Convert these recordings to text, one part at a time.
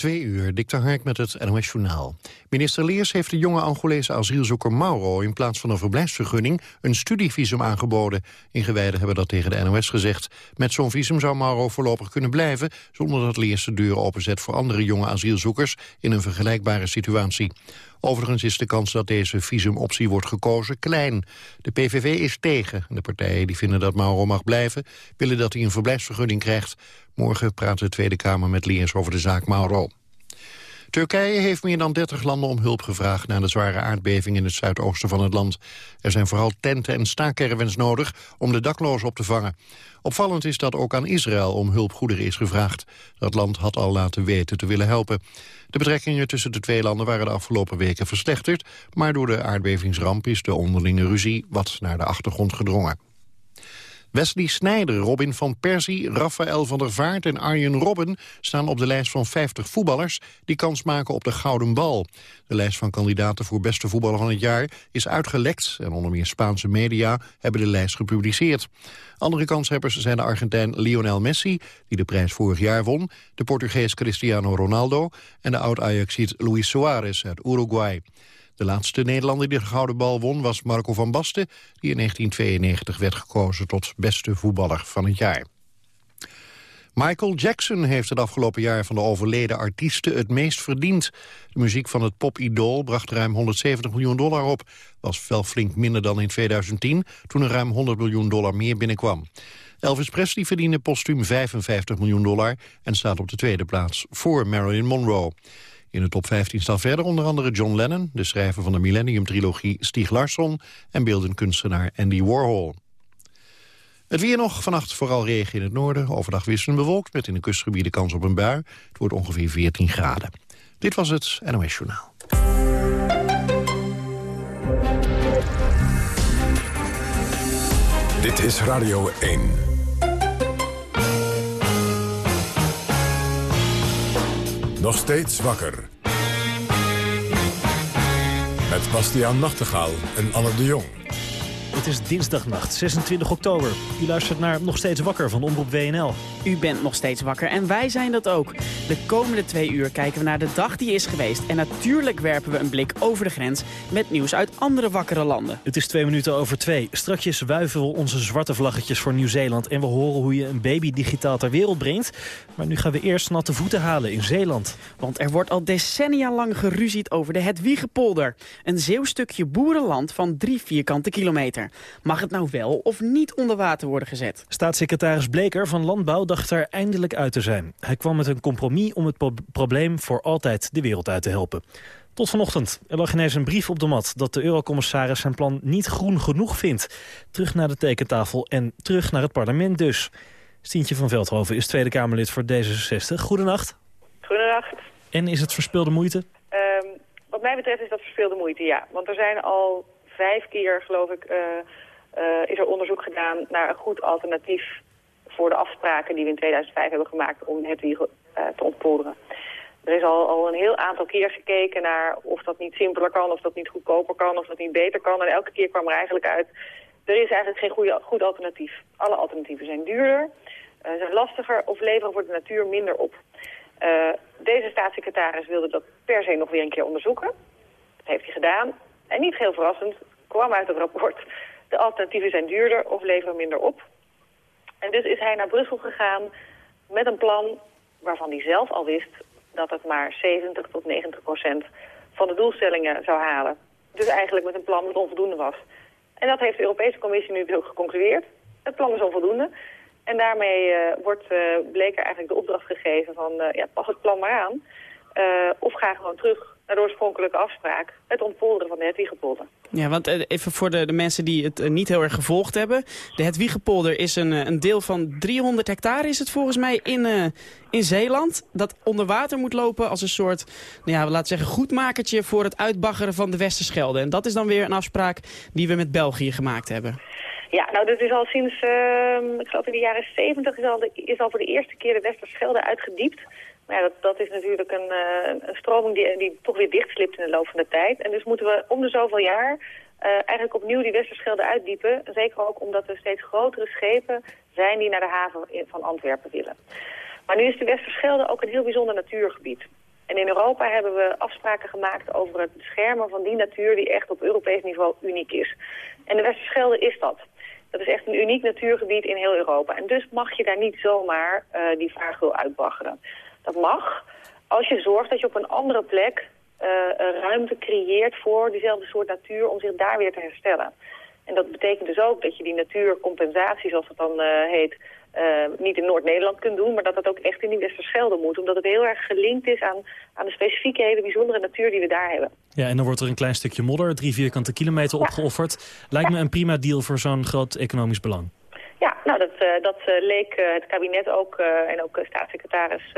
Twee uur, Dikte Hark met het NOS Journaal. Minister Leers heeft de jonge Angolese asielzoeker Mauro... in plaats van een verblijfsvergunning een studievisum aangeboden. Ingewijden hebben dat tegen de NOS gezegd. Met zo'n visum zou Mauro voorlopig kunnen blijven... zonder dat Leers de deuren openzet voor andere jonge asielzoekers... in een vergelijkbare situatie. Overigens is de kans dat deze visumoptie wordt gekozen klein. De PVV is tegen. De partijen die vinden dat Mauro mag blijven... willen dat hij een verblijfsvergunning krijgt. Morgen praat de Tweede Kamer met Leers over de zaak Mauro. Turkije heeft meer dan 30 landen om hulp gevraagd... na de zware aardbeving in het zuidoosten van het land. Er zijn vooral tenten en staakervens nodig om de daklozen op te vangen. Opvallend is dat ook aan Israël om hulpgoederen is gevraagd. Dat land had al laten weten te willen helpen. De betrekkingen tussen de twee landen waren de afgelopen weken verslechterd... maar door de aardbevingsramp is de onderlinge ruzie wat naar de achtergrond gedrongen. Wesley Snijder, Robin van Persie, Rafael van der Vaart en Arjen Robben staan op de lijst van 50 voetballers die kans maken op de Gouden Bal. De lijst van kandidaten voor beste voetballer van het jaar is uitgelekt en onder meer Spaanse media hebben de lijst gepubliceerd. Andere kanshebbers zijn de Argentijn Lionel Messi, die de prijs vorig jaar won, de Portugees Cristiano Ronaldo en de oud-Ajaxiet Luis Suarez uit Uruguay. De laatste Nederlander die de gouden bal won was Marco van Basten... die in 1992 werd gekozen tot beste voetballer van het jaar. Michael Jackson heeft het afgelopen jaar van de overleden artiesten het meest verdiend. De muziek van het pop-idool bracht ruim 170 miljoen dollar op. Was wel flink minder dan in 2010, toen er ruim 100 miljoen dollar meer binnenkwam. Elvis Presley verdiende postuum 55 miljoen dollar en staat op de tweede plaats voor Marilyn Monroe. In de top 15 staan verder onder andere John Lennon... de schrijver van de Millennium-trilogie Stieg Larsson... en beeldenkunstenaar Andy Warhol. Het weer nog, vannacht vooral regen in het noorden. Overdag wisselend bewolkt met in de kustgebieden kans op een bui. Het wordt ongeveer 14 graden. Dit was het NOS Journaal. Dit is Radio 1. Nog steeds wakker. Met Bastiaan Nachtegaal en Anne de Jong. Het is dinsdagnacht, 26 oktober. U luistert naar Nog Steeds Wakker van Omroep WNL. U bent nog steeds wakker en wij zijn dat ook. De komende twee uur kijken we naar de dag die is geweest. En natuurlijk werpen we een blik over de grens met nieuws uit andere wakkere landen. Het is twee minuten over twee. Strakjes wuiven we onze zwarte vlaggetjes voor Nieuw-Zeeland... en we horen hoe je een baby digitaal ter wereld brengt. Maar nu gaan we eerst natte voeten halen in Zeeland. Want er wordt al decennia lang geruzied over de Hedwiegepolder. Een zeeuwstukje boerenland van drie vierkante kilometer. Mag het nou wel of niet onder water worden gezet? Staatssecretaris Bleker van Landbouw dacht er eindelijk uit te zijn. Hij kwam met een compromis om het probleem voor altijd de wereld uit te helpen. Tot vanochtend. Er lag ineens een brief op de mat dat de eurocommissaris zijn plan niet groen genoeg vindt. Terug naar de tekentafel en terug naar het parlement dus. Stientje van Veldhoven is Tweede Kamerlid voor D66. Goedenacht. Goedenacht. En is het verspeelde moeite? Um, wat mij betreft is dat verspeelde moeite, ja. Want er zijn al vijf keer, geloof ik, uh, uh, is er onderzoek gedaan naar een goed alternatief voor de afspraken die we in 2005 hebben gemaakt om het wiegen uh, te ontpolderen. Er is al, al een heel aantal keer gekeken naar of dat niet simpeler kan, of dat niet goedkoper kan, of dat niet beter kan. En elke keer kwam er eigenlijk uit, er is eigenlijk geen goede, goed alternatief. Alle alternatieven zijn duurder, zijn lastiger of leveren voor de natuur minder op. Deze staatssecretaris wilde dat per se nog weer een keer onderzoeken. Dat heeft hij gedaan. En niet heel verrassend kwam uit het rapport... de alternatieven zijn duurder of leveren minder op. En dus is hij naar Brussel gegaan met een plan waarvan hij zelf al wist... dat het maar 70 tot 90 procent van de doelstellingen zou halen. Dus eigenlijk met een plan dat onvoldoende was. En dat heeft de Europese Commissie nu ook geconcludeerd. Het plan is onvoldoende. En daarmee uh, wordt uh, Bleker eigenlijk de opdracht gegeven van... Uh, ja, pas het plan maar aan. of ga gewoon terug naar de oorspronkelijke afspraak. Het ontpolderen van de Hedwiegepolder. Ja, want even voor de, de mensen die het niet heel erg gevolgd hebben. De Hedwiegepolder is een, een deel van 300 hectare is het volgens mij in, in Zeeland. Dat onder water moet lopen als een soort, nou ja, laten zeggen, goedmakertje voor het uitbaggeren van de Westerschelde. En dat is dan weer een afspraak die we met België gemaakt hebben. Ja, nou dat is al sinds, uh, ik geloof in de jaren 70 is al, de, is al voor de eerste keer de Westerschelde uitgediept. Maar ja, dat, is natuurlijk een, uh, een stroming die, die toch weer dichtslipt in de loop van de tijd. En dus moeten we om de zoveel jaar uh, eigenlijk opnieuw die Westerschelde uitdiepen. Zeker ook omdat er steeds grotere schepen zijn die naar de haven van Antwerpen willen. Maar nu is de Westerschelde ook een heel bijzonder natuurgebied. Europa hebben we afspraken gemaakt over het beschermen van die natuur die echt op Europees niveau uniek is. En de Westerschelde is dat. Dat is echt een uniek natuurgebied in heel Europa. En dus mag je daar niet zomaar uh, die vaargeul uitbaggeren. Dat mag als je zorgt dat je op een andere plek uh, ruimte creëert voor diezelfde soort natuur om zich daar weer te herstellen. En dat betekent dus ook dat je die natuurcompensatie, zoals het dan uh, heet, uh, niet in Noord-Nederland kunt doen, maar dat dat ook echt in die Westerschelde moet. Omdat het heel erg gelinkt is aan, aan de specifieke, hele bijzondere natuur die we daar hebben. Ja, en dan wordt er een klein stukje modder, drie vierkante kilometer ja. opgeofferd. Lijkt me een prima deal voor zo'n groot economisch belang. Ja, nou dat, dat leek het kabinet ook en ook staatssecretaris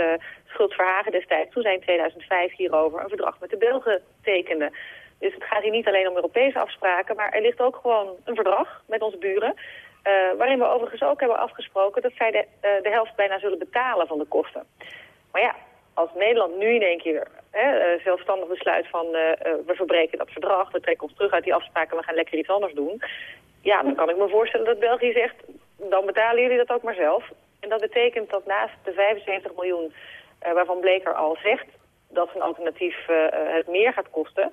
Schultz Verhagen destijds toen zij in 2005 hierover een verdrag met de Belgen tekende. Dus het gaat hier niet alleen om Europese afspraken, maar er ligt ook gewoon een verdrag met onze buren. Uh, waarin we overigens ook hebben afgesproken dat zij de, uh, de helft bijna zullen betalen van de kosten. Maar ja, als Nederland nu in één keer hè, uh, zelfstandig besluit van we verbreken dat verdrag, we trekken ons terug uit die afspraken, we gaan lekker iets anders doen. Ja, dan kan ik me voorstellen dat België zegt, dan betalen jullie dat ook maar zelf. En dat betekent dat naast de 75 miljoen waarvan Bleker al zegt dat een alternatief het meer gaat kosten...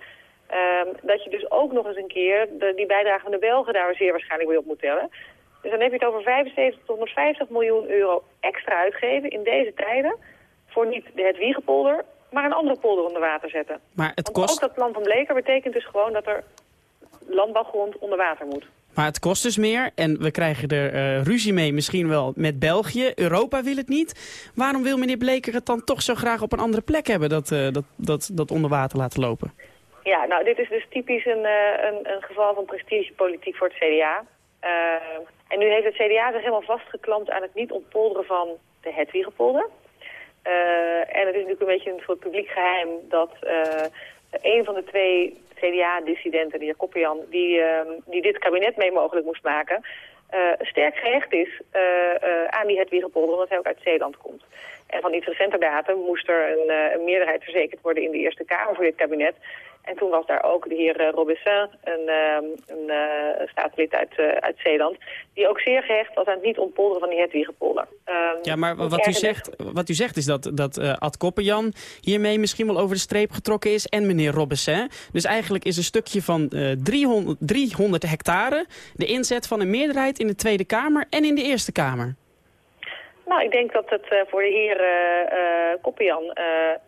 Um, dat je dus ook nog eens een keer de, die bijdrage van de Belgen daar zeer waarschijnlijk mee op moet tellen. Dus dan heb je het over 75 tot 150 miljoen euro extra uitgeven in deze tijden... voor niet de Hedwiegepolder, maar een andere polder onder water zetten. Maar het Want kost... ook dat plan van Bleker betekent dus gewoon dat er landbouwgrond onder water moet. Maar het kost dus meer en we krijgen er uh, ruzie mee misschien wel met België. Europa wil het niet. Waarom wil meneer Bleker het dan toch zo graag op een andere plek hebben, dat, uh, dat, dat, dat onder water laten lopen? Ja, nou dit is dus typisch een, uh, een, een geval van prestigepolitiek voor het CDA. En nu heeft het CDA zich helemaal vastgeklampt aan het niet ontpolderen van de Hedwiegepolder. Uh, en het is natuurlijk een beetje een soort publiek geheim dat een van de twee CDA-dissidenten, de heer Koppian, die, die dit kabinet mee mogelijk moest maken, sterk gehecht is aan die Hedwiegepolder, omdat hij ook uit Zeeland komt. En van iets recenter datum moest er een, een meerderheid verzekerd worden in de Eerste Kamer voor dit kabinet. En toen was daar ook de heer uh, Robessin, een, uh, een uh, staatslid uit, uit Zeeland... die ook zeer gehecht was aan het niet ontpolderen van die Hedwiegepolder. Um, ja, maar wat u, zegt, wat u zegt is dat, dat Ad Koppenjan hiermee misschien wel over de streep getrokken is... en meneer Robessin. Dus eigenlijk is een stukje van 300, 300 hectare... de inzet van een meerderheid in de Tweede Kamer en in de Eerste Kamer. Nou, ik denk dat het uh, voor de heer uh,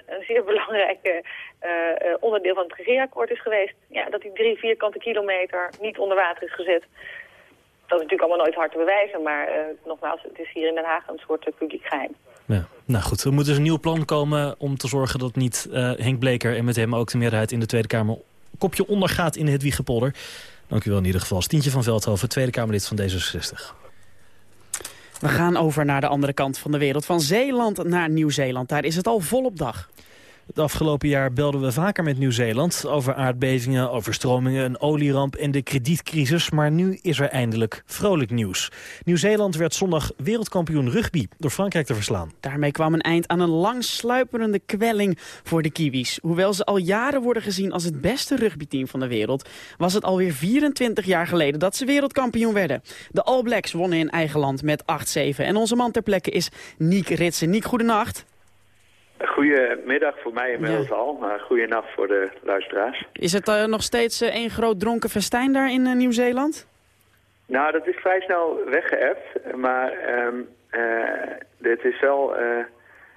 een zeer belangrijke onderdeel van het regeerakkoord is geweest. Ja, dat die drie vierkante kilometer niet onder water is gezet. Dat is natuurlijk allemaal nooit hard te bewijzen, maar nogmaals, het is hier in Den Haag een soort publiek geheim. Ja. Nou goed, er moet dus een nieuw plan komen om te zorgen dat niet Henk Bleker en met hem ook de meerderheid in de Tweede Kamer kopje ondergaat in het Wiegepolder. Dank u wel in ieder geval. Stientje van Veldhoven, Tweede Kamerlid van D66. We gaan over naar de andere kant van de wereld. Van Zeeland naar Nieuw-Zeeland. Daar is het al volop dag. Het afgelopen jaar belden we vaker met Nieuw-Zeeland... over aardbevingen, overstromingen, een olieramp en de kredietcrisis. Maar nu is er eindelijk vrolijk nieuws. Nieuw-Zeeland werd zondag wereldkampioen rugby door Frankrijk te verslaan. Daarmee kwam een eind aan een langsluiperende kwelling voor de Kiwis. Hoewel ze al jaren worden gezien als het beste rugbyteam van de wereld... was het alweer 24 jaar geleden dat ze wereldkampioen werden. De All Blacks wonnen in eigen land met 8-7. En onze man ter plekke is Niek Ritsen. Niek, goedenacht. Goedemiddag voor mij inmiddels ja. al, maar goeienacht voor de luisteraars. Is het uh, nog steeds uh, één groot dronken festijn daar in uh, Nieuw-Zeeland? Nou, dat is vrij snel weggeëft, maar um, dit is wel...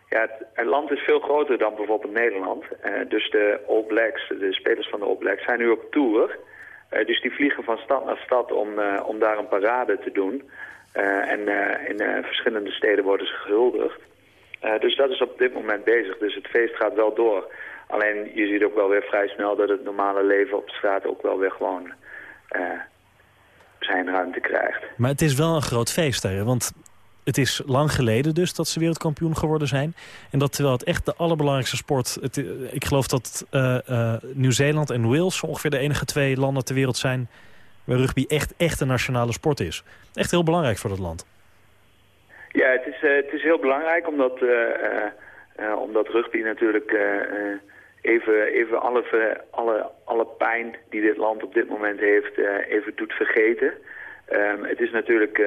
ja, het, het, land is veel groter dan bijvoorbeeld Nederland. dus de All Blacks, de spelers van de All Blacks, zijn nu op tour. dus die vliegen van stad naar stad om, om daar een parade te doen. en in verschillende steden worden ze gehuldigd. Uh, dus dat is op dit moment bezig. Dus het feest gaat wel door. Alleen je ziet ook wel weer vrij snel dat het normale leven op straat ook wel weer gewoon uh, zijn ruimte krijgt. Maar het is wel een groot feest want het is lang geleden dus dat ze wereldkampioen geworden zijn. En dat terwijl het echt de allerbelangrijkste sport... Het, ik geloof dat Nieuw-Zeeland en Wales ongeveer de enige twee landen ter wereld zijn... waar rugby echt, echt een nationale sport is. Echt heel belangrijk voor dat land. Ja, het is, uh, het is heel belangrijk omdat, uh, uh, omdat rugby natuurlijk even, even alle, alle, alle pijn die dit land op dit moment heeft even doet vergeten. Um, het is natuurlijk,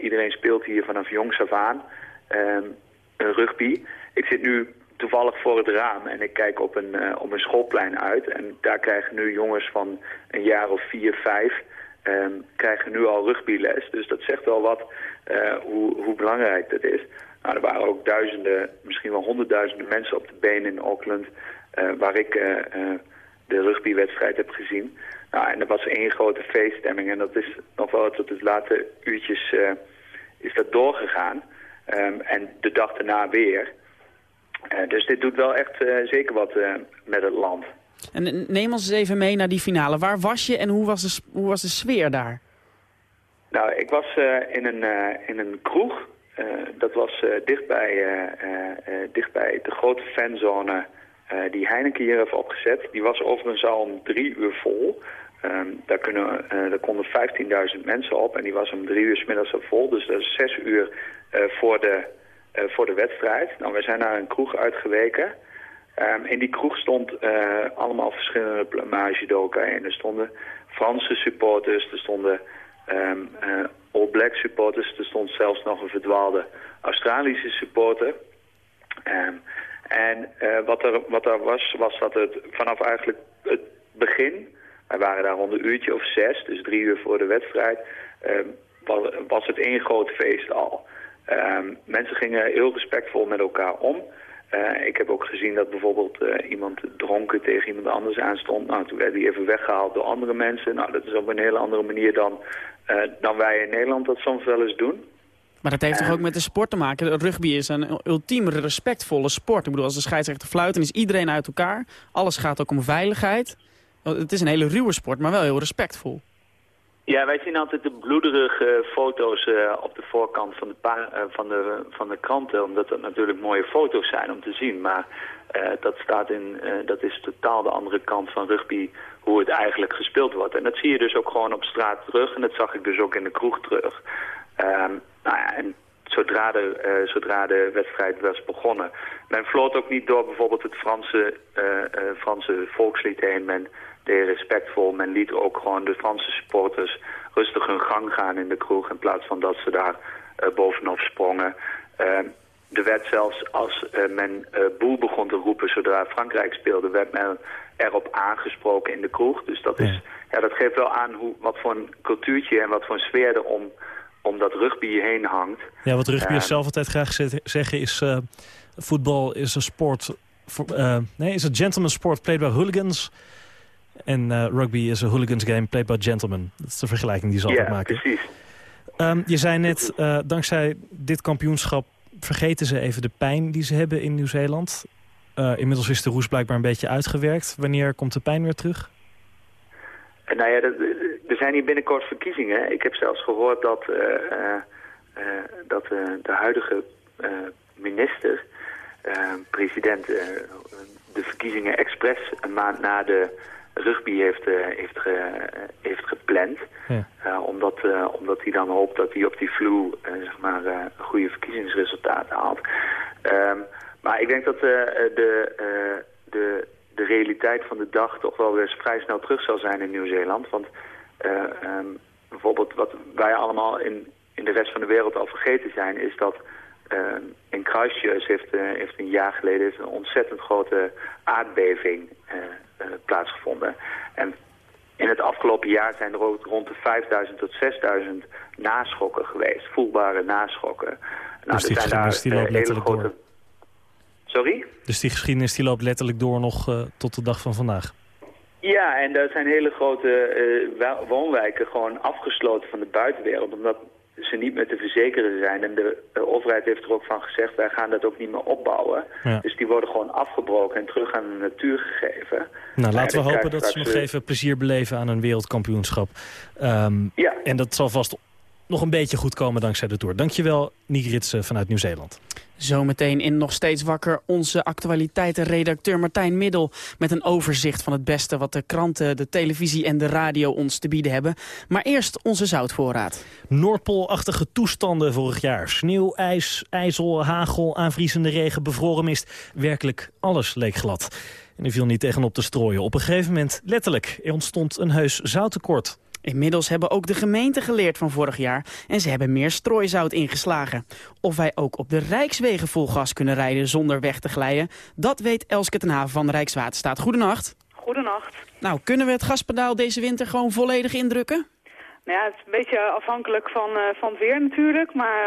iedereen speelt hier vanaf jongs af aan um, rugby. Ik zit nu toevallig voor het raam en ik kijk op een, op een schoolplein uit. En daar krijgen nu jongens van een jaar of vier, vijf, um, krijgen nu al rugbyles. Dus dat zegt wel wat uh, hoe, hoe belangrijk dat is. Nou, er waren ook duizenden, misschien wel honderdduizenden mensen op de been in Auckland... Uh, waar ik de rugbywedstrijd heb gezien. Nou, en er was één grote feeststemming en dat is nog wel tot de late uurtjes is dat doorgegaan. Um, en de dag daarna weer... Dus dit doet wel echt zeker wat met het land. En neem ons eens even mee naar die finale. Waar was je en hoe was de, hoe was de sfeer daar? Nou, ik was in, een, in een kroeg. dat was dichtbij, dichtbij de grote fanzone die Heineken hier heeft opgezet. Die was overigens al om drie uur vol. Um, daar, kunnen, daar konden 15.000 mensen op en die was om drie uur s middags al vol. Dus dat is zes uur voor de voor de wedstrijd. Nou, we zijn naar een kroeg uitgeweken. Um, in die kroeg stond uh, allemaal verschillende elkaar in. Er stonden Franse supporters, er stonden um, uh, All Black supporters, er stond zelfs nog een verdwaalde Australische supporter. Um, en wat, er, wat er was, was dat het vanaf eigenlijk het begin, wij waren daar rond een uurtje of zes, dus drie uur voor de wedstrijd, was, was het één groot feest al. Mensen gingen heel respectvol met elkaar om. Uh, ik heb ook gezien dat bijvoorbeeld uh, iemand dronken tegen iemand anders aanstond. Nou, toen werd hij even weggehaald door andere mensen. Nou, dat is op een hele andere manier dan, uh, dan wij in Nederland dat soms wel eens doen. Maar dat heeft toch ook met de sport te maken? Rugby is een ultiem respectvolle sport. Ik bedoel, als de scheidsrechter fluit, dan is iedereen uit elkaar. Alles gaat ook om veiligheid. Het is een hele ruwe sport, maar wel heel respectvol. Ja, wij zien altijd de bloederige foto's uh, op de voorkant van de, uh, van, de, van de kranten, omdat dat natuurlijk mooie foto's zijn om te zien. Maar uh, dat, staat in, dat is totaal de andere kant van rugby, hoe het eigenlijk gespeeld wordt. En dat zie je dus ook gewoon op straat terug en dat zag ik dus ook in de kroeg terug. Um, nou ja, en zodra de, zodra de wedstrijd was begonnen. Men vloot ook niet door bijvoorbeeld het Franse, Franse volkslied heen. Men deed respectvol. Men liet ook gewoon de Franse supporters rustig hun gang gaan in de kroeg... in plaats van dat ze daar uh, bovenop sprongen. Uh, er werd zelfs, als uh, men boel begon te roepen zodra Frankrijk speelde... werd men erop aangesproken in de kroeg. Dus dat, is, ja. dat geeft wel aan hoe, wat voor een cultuurtje en wat voor een sfeer er om, om dat rugby heen hangt. Ja, wat rugbyers zelf altijd graag zeggen is... voetbal is een sport... Nee, is een gentleman sport played by hooligans... En uh, rugby is een hooligans game played by gentlemen. Dat is de vergelijking die ze altijd ja, maken. precies. Um, je zei net, uh, dankzij dit kampioenschap vergeten ze even de pijn die ze hebben in Nieuw-Zeeland. Uh, inmiddels is de roes blijkbaar een beetje uitgewerkt. Wanneer komt de pijn weer terug? Nou ja, dat, er zijn hier binnenkort verkiezingen. Ik heb zelfs gehoord dat, dat de huidige minister, president, de verkiezingen expres een maand na de rugby heeft, uh, heeft, ge, heeft gepland. Ja. Uh, omdat, omdat hij dan hoopt dat hij op die flu zeg maar, goede verkiezingsresultaten haalt. Um, maar ik denk dat de, de, de realiteit van de dag toch wel weer vrij snel terug zal zijn in Nieuw-Zeeland. Want um, bijvoorbeeld wat wij allemaal in, in de rest van de wereld al vergeten zijn... is dat in Christchurch heeft, heeft een jaar geleden heeft een ontzettend grote aardbeving uh, plaatsgevonden. En in het afgelopen jaar zijn er ook rond de 5000 tot 6000 naschokken geweest. Voelbare naschokken. Nou, dus die geschiedenis die loopt uh, letterlijk grote... door? Sorry? Dus die geschiedenis die loopt letterlijk door nog uh, tot de dag van vandaag? Ja, en er zijn hele grote uh, woonwijken gewoon afgesloten van de buitenwereld. Omdat ze niet meer te verzekeren zijn. En de, overheid heeft er ook van gezegd, wij gaan dat ook niet meer opbouwen. Ja. Dus die worden gewoon afgebroken en terug aan de natuur gegeven. Nou, laten we hopen dat ze nog even plezier beleven aan een wereldkampioenschap. Um, ja. En dat zal vast nog een beetje goed komen dankzij de Tour. Dankjewel, Nick Ritsen vanuit Nieuw-Zeeland. Zometeen in Nog Steeds Wakker onze actualiteitenredacteur Martijn Middel... met een overzicht van het beste wat de kranten, de televisie en de radio ons te bieden hebben. Maar eerst onze zoutvoorraad. Noordpoolachtige toestanden vorig jaar. Sneeuw, ijs, ijzel, hagel, aanvriezende regen, bevroren mist. Werkelijk alles leek glad. En er viel niet tegenop te strooien. Op een gegeven moment, letterlijk, er ontstond een heus zouttekort. Inmiddels hebben ook de gemeenten geleerd van vorig jaar en ze hebben meer strooizout ingeslagen. Of wij ook op de Rijkswegen vol gas kunnen rijden zonder weg te glijden, dat weet Elske ten Haven van Rijkswaterstaat. Goedenacht. Goedenacht. Nou, kunnen we het gaspedaal deze winter gewoon volledig indrukken? Nou ja, het is een beetje afhankelijk van, uh, van het weer natuurlijk. Maar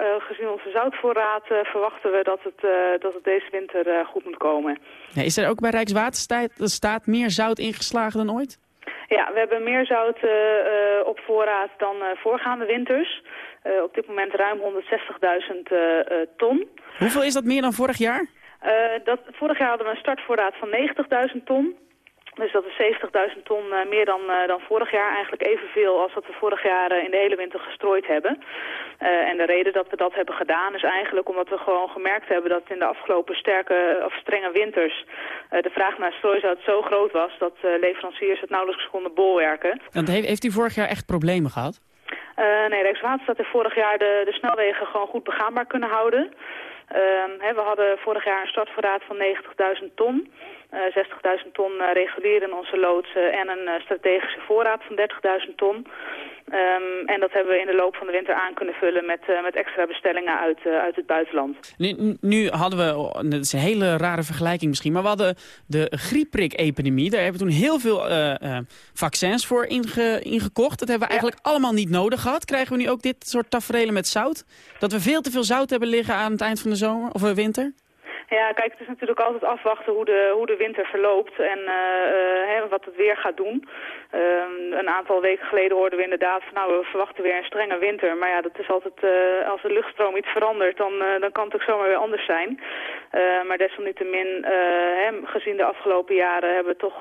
uh, uh, gezien onze zoutvoorraad verwachten we dat het, dat het deze winter goed moet komen. Ja, is er ook bij Rijkswaterstaat staat meer zout ingeslagen dan ooit? Ja, we hebben meer zout op voorraad dan voorgaande winters. op dit moment ruim 160.000 ton. Hoeveel is dat meer dan vorig jaar? dat, vorig jaar hadden we een startvoorraad van 90.000 ton. Dus dat is 70.000 ton uh, meer dan, uh, dan vorig jaar. Eigenlijk evenveel als dat we vorig jaar uh, in de hele winter gestrooid hebben. en de reden dat we dat hebben gedaan is eigenlijk omdat we gewoon gemerkt hebben... dat in de afgelopen sterke of strenge winters de vraag naar strooizout zo groot was... dat leveranciers het nauwelijks konden bolwerken. En heeft, u vorig jaar echt problemen gehad? nee, Rijkswaterstaat heeft vorig jaar de, de snelwegen gewoon goed begaanbaar kunnen houden. Ehm, we hadden vorig jaar een startvoorraad van 90.000 ton... 60.000 ton uh, regulier in onze loodsen en een uh, strategische voorraad van 30.000 ton. Um, en dat hebben we in de loop van de winter aan kunnen vullen met, uh, met extra bestellingen uit, uit het buitenland. Nu, nu hadden we, dat is een hele rare vergelijking misschien, maar we hadden de griepprik-epidemie. Daar hebben we toen heel veel vaccins voor inge, ingekocht. Dat hebben we eigenlijk ja. allemaal niet nodig gehad. Krijgen we nu ook dit soort tafereelen met zout? Dat we veel te veel zout hebben liggen aan het eind van de zomer of winter? Ja, kijk, het is natuurlijk altijd afwachten hoe de, hoe de winter verloopt en uh, uh, wat het weer gaat doen. Uh, een aantal weken geleden hoorden we inderdaad van nou, we verwachten weer een strenge winter. Maar ja, dat is altijd, uh, als de luchtstroom iets verandert, dan, dan kan het ook zomaar weer anders zijn. maar desalniettemin, hè, gezien de afgelopen jaren, hebben we toch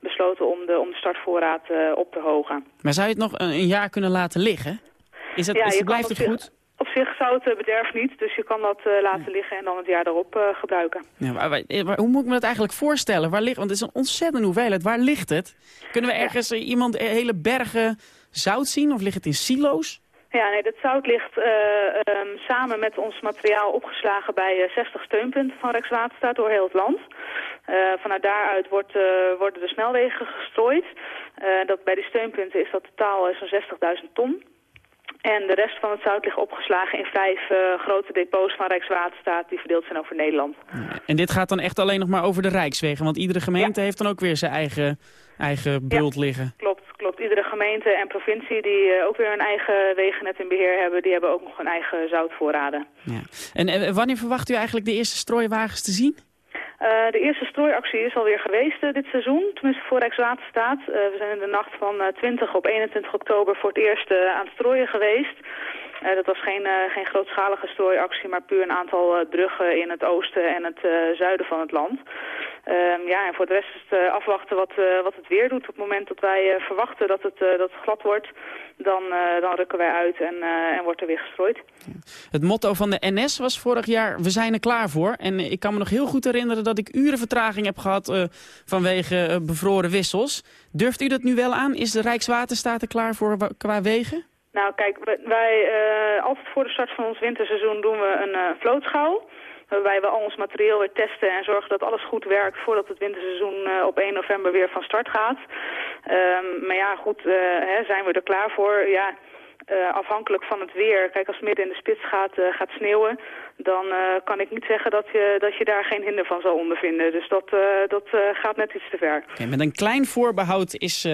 besloten om de, om de startvoorraad op te hogen. Maar zou je het nog een jaar kunnen laten liggen? Is het, ja, is, blijft het goed? Zich zout bederft niet, dus je kan dat uh, laten liggen en dan het jaar erop uh, gebruiken. Ja, maar, maar, hoe moet ik me dat eigenlijk voorstellen? Waar ligt, want het is een ontzettende hoeveelheid. Waar ligt het? Kunnen we ergens ja. iemand hele bergen zout zien of ligt het in silo's? Ja, nee, dat zout ligt uh, um, samen met ons materiaal opgeslagen bij 60 steunpunten van Rijkswaterstaat door heel het land. vanuit daaruit wordt, worden de snelwegen gestrooid. dat, bij die steunpunten is dat totaal zo'n 60.000 ton. En de rest van het zout ligt opgeslagen in vijf uh, grote depots van Rijkswaterstaat die verdeeld zijn over Nederland. En dit gaat dan echt alleen nog maar over de Rijkswegen, want iedere gemeente ja. heeft dan ook weer zijn eigen, eigen bult ja, liggen. Klopt, klopt. Iedere gemeente en provincie die uh, ook weer hun eigen wegennet in beheer hebben, die hebben ook nog hun eigen zoutvoorraden. Ja. En, en wanneer verwacht u eigenlijk de eerste strooiwagens te zien? Uh, de eerste strooiactie is alweer geweest uh, dit seizoen, tenminste voor Rijkswaterstaat. Uh, we zijn in de nacht van 20 op 21 oktober voor het eerst aan het strooien geweest. Dat was geen, geen grootschalige strooiactie, maar puur een aantal bruggen in het oosten en het zuiden van het land. Um, ja, en voor de rest is het afwachten wat, wat het weer doet. Op het moment dat wij verwachten dat het, dat glad wordt, dan, dan rukken wij uit en, en wordt er weer gestrooid. Het motto van de NS was vorig jaar, we zijn er klaar voor. En ik kan me nog heel goed herinneren dat ik uren vertraging heb gehad vanwege bevroren wissels. Durft u dat nu wel aan? Is de Rijkswaterstaat er klaar voor qua wegen? Nou kijk, wij uh, altijd voor de start van ons winterseizoen doen we een vlootschouw. Waarbij we al ons materieel weer testen en zorgen dat alles goed werkt voordat het winterseizoen op 1 november weer van start gaat. Um, maar ja, goed, hè, zijn we er klaar voor? Ja, uh, afhankelijk van het weer. Kijk, als het midden in de spits gaat, uh, gaat sneeuwen... dan uh, kan ik niet zeggen dat je, dat je daar geen hinder van zal ondervinden. Dus dat, dat gaat net iets te ver. Okay, met een klein voorbehoud is,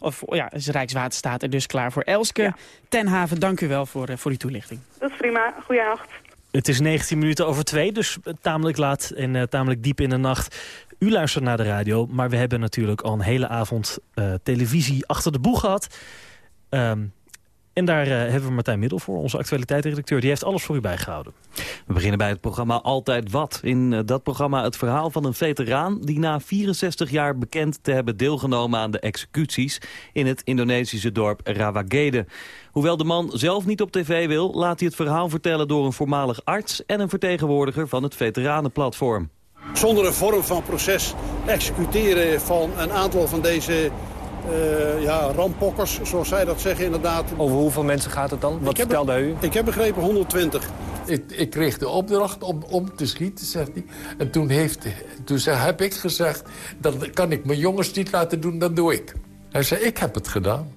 of, ja, is Rijkswaterstaat er dus klaar voor. Elske ja. Tenhaven, dank u wel voor, voor uw toelichting. Dat is prima. Goeienacht. Het is 19 minuten over twee, dus tamelijk laat en tamelijk diep in de nacht. U luistert naar de radio, maar we hebben natuurlijk al een hele avond televisie achter de boeg gehad... Um, en daar uh, hebben we Martijn Middel voor, onze actualiteitsredacteur. Die heeft alles voor u bijgehouden. We beginnen bij het programma Altijd Wat. In uh, dat programma het verhaal van een veteraan... die na 64 jaar bekend te hebben deelgenomen aan de executies... in het Indonesische dorp Rawagede. Hoewel de man zelf niet op tv wil... laat hij het verhaal vertellen door een voormalig arts... en een vertegenwoordiger van het Veteranenplatform. Zonder een vorm van proces executeren van een aantal van deze uh, ja, rampokkers, zoals zij dat zeggen inderdaad. Over hoeveel mensen gaat het dan? Wat vertelde u? Ik heb begrepen 120. Ik, ik, kreeg de opdracht om, om te schieten, zegt hij. En toen, heeft, toen heb ik gezegd, dan kan ik mijn jongens niet laten doen, dan doe ik. Hij zei, ik heb het gedaan.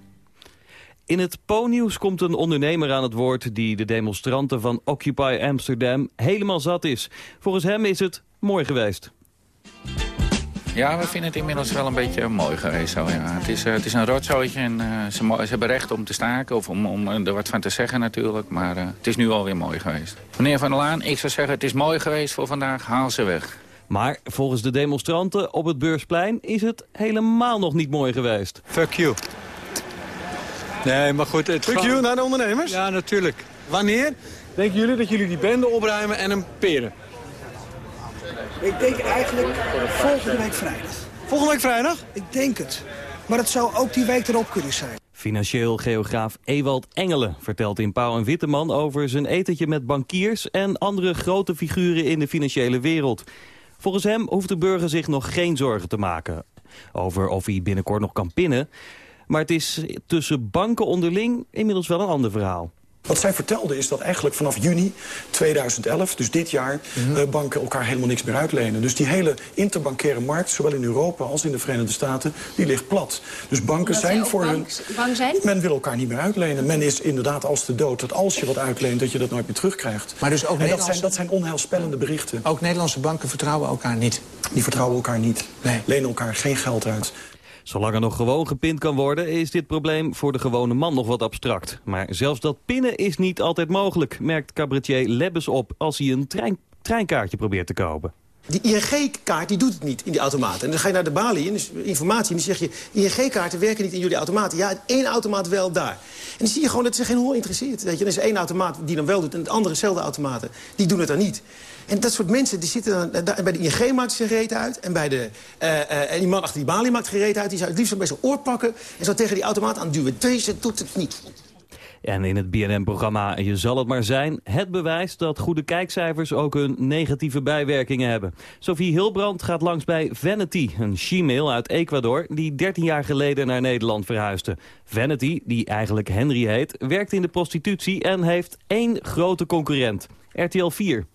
In het Po-nieuws komt een ondernemer aan het woord... die de demonstranten van Occupy Amsterdam helemaal zat is. Volgens hem is het mooi geweest. Ja, we vinden het inmiddels wel een beetje mooi geweest. Zo, ja. het, is, uh, het is een rotzooitje en uh, ze, ze, hebben recht om te staken of om, om er wat van te zeggen natuurlijk. Maar uh, het is nu alweer mooi geweest. Meneer Van der Laan, ik zou zeggen het is mooi geweest voor vandaag. Haal ze weg. Maar volgens de demonstranten op het Beursplein is het helemaal nog niet mooi geweest. Fuck you. Nee, maar goed... Het Fuck you naar de ondernemers? Ja, natuurlijk. Wanneer denken jullie dat jullie die bende opruimen en hem peren? Ik denk eigenlijk volgende week vrijdag. Volgende week vrijdag? Ik denk het. Maar het zou ook die week erop kunnen zijn. Financieel geograaf Ewald Engelen vertelt in Pauw en Witteman over zijn etentje met bankiers en andere grote figuren in de financiële wereld. Volgens hem hoeft de burger zich nog geen zorgen te maken over of hij binnenkort nog kan pinnen. Maar het is tussen banken onderling inmiddels wel een ander verhaal. Wat zij vertelde is dat eigenlijk vanaf juni 2011, dus dit jaar... uh, banken elkaar helemaal niks meer uitlenen. Dus die hele interbankaire markt, zowel in Europa als in de Verenigde Staten... die ligt plat. Dus banken zijn voor hun... Bang zijn? Men wil elkaar niet meer uitlenen. Men is inderdaad als de dood dat als je wat uitleent... dat je dat nooit meer terugkrijgt. Maar dus ook en dat, zijn, dat zijn onheilspellende berichten. Ook Nederlandse banken vertrouwen elkaar niet? Die vertrouwen elkaar niet. Nee. Lenen elkaar geen geld uit. Zolang er nog gewoon gepind kan worden, is dit probleem voor de gewone man nog wat abstract. Maar zelfs dat pinnen is niet altijd mogelijk, merkt cabaretier Lebbes op als hij een trein, treinkaartje probeert te kopen. Die ING-kaart die doet het niet in die automaten. En dan ga je naar de balie, en dus informatie, en dan zeg je... ING-kaarten werken niet in jullie automaten. Ja, één automaat wel daar. En dan zie je gewoon dat ze geen hol interesseert. Weet je. Dan is er één automaat die dan wel doet... en het andere, dezelfde automaten, die doen het dan niet. En dat soort mensen, die zitten dan... Bij de ING maakt reet uit. En, bij de, uh, uh, en die man achter die balie maakt gereed uit. Die zou het liefst bij zijn oor pakken... en zo tegen die automaat aanduwen. Deze doet het niet. En in het BNN-programma Je zal het maar zijn... het bewijs dat goede kijkcijfers ook hun negatieve bijwerkingen hebben. Sophie Hilbrand gaat langs bij Vanity, een she-mail uit Ecuador... die 13 jaar geleden naar Nederland verhuisde. Vanity, die eigenlijk Henry heet, werkt in de prostitutie... en heeft één grote concurrent, RTL 4.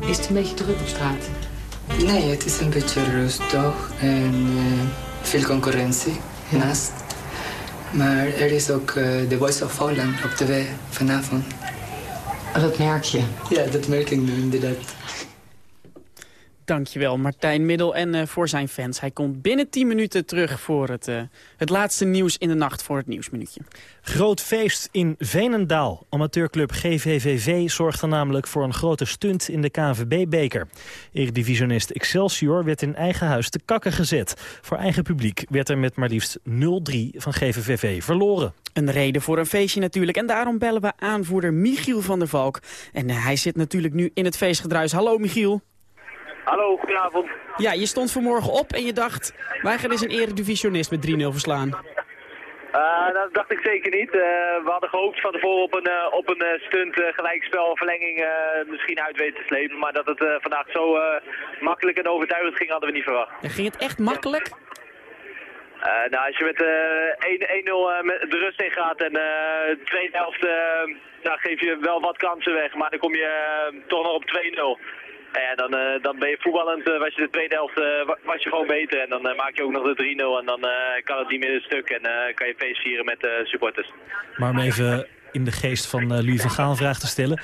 Is het een beetje druk op straat? Nee, het is een beetje rustig en uh, veel concurrentie naast. Maar er is ook uh, The Voice of Holland op tv vanavond. Oh, dat merk je? Ja, dat merk ik nu inderdaad. Dankjewel Martijn Middel en uh, voor zijn fans. Hij komt binnen 10 minuten terug voor het, uh, het laatste nieuws in de nacht voor het nieuwsminuutje. Groot feest in Veenendaal. Amateurclub GVVV zorgde namelijk voor een grote stunt in de KNVB-beker. Eredivisionist Excelsior werd in eigen huis te kakken gezet. Voor eigen publiek werd er met maar liefst 0-3 van GVVV verloren. Een reden voor een feestje natuurlijk. En daarom bellen we aanvoerder Michiel van der Valk. En uh, hij zit natuurlijk nu in het feestgedruis. Hallo Michiel. Hallo, goedenavond. Ja, je stond vanmorgen op en je dacht, wij gaan eens een eredivisionist met 3-0 verslaan. Uh, dat dacht ik zeker niet. Uh, we hadden gehoopt van tevoren op een, uh, op een stunt, gelijkspel, verlenging misschien uit weten te slepen. Maar dat het vandaag zo makkelijk en overtuigend ging, hadden we niet verwacht. En ging het echt makkelijk? nou, als je met 1-0 de rust in gaat en de tweede helft, dan geef je wel wat kansen weg. Maar dan kom je toch nog op 2-0. Ja, dan, uh, dan ben je voetballend, uh, was je de tweede helft uh, was je gewoon beter. En dan maak je ook nog de 3-0 en dan kan het niet meer een stuk. En kan je feest vieren met supporters. Maar om even in de geest van Louis van Gaal een vraag te stellen.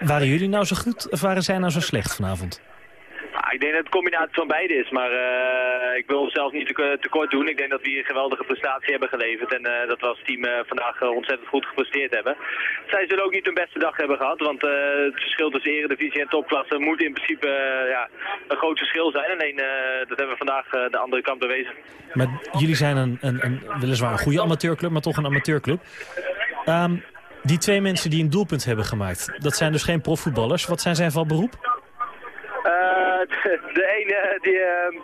Waren jullie nou zo goed of waren zij nou zo slecht vanavond? Ik denk dat het een combinatie van beide is, maar uh, ik wil zelf niet te, tekort doen. Ik denk dat we een geweldige prestatie hebben geleverd en uh, dat we als team uh, vandaag ontzettend goed gepresteerd hebben. Zij zullen ook niet hun beste dag hebben gehad, want het verschil tussen eredivisie en topklasse moet in principe ja, een groot verschil zijn. Alleen dat hebben we vandaag de andere kant bewezen. Maar jullie zijn een, een, een, weliswaar een goede amateurclub, maar toch een amateurclub. Um, die twee mensen die een doelpunt hebben gemaakt, dat zijn dus geen profvoetballers. Wat zijn zij van beroep? De ene die, uh,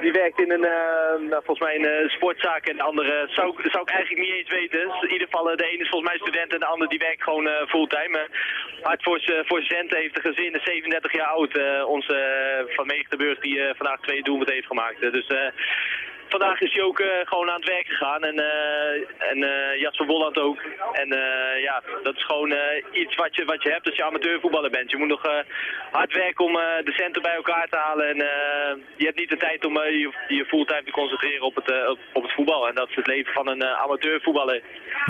die werkt in een, uh, nou, volgens mij een uh, sportzaak en de andere zou, zou ik eigenlijk niet eens weten. Dus in ieder geval, de ene is volgens mij student en de andere die werkt gewoon fulltime. hard voor centen heeft een gezin, is 37 jaar oud. onze van Meegdenburg die vandaag twee doelpunten heeft gemaakt. dus vandaag is hij ook gewoon aan het werk gegaan. En, en Jasper Bolland ook. En ja, dat is gewoon iets wat je, wat je hebt als je amateurvoetballer bent. Je moet nog hard werken om de centen bij elkaar te halen. En je hebt niet de tijd om je, je fulltime te concentreren op het, op het voetbal. En dat is het leven van een amateurvoetballer.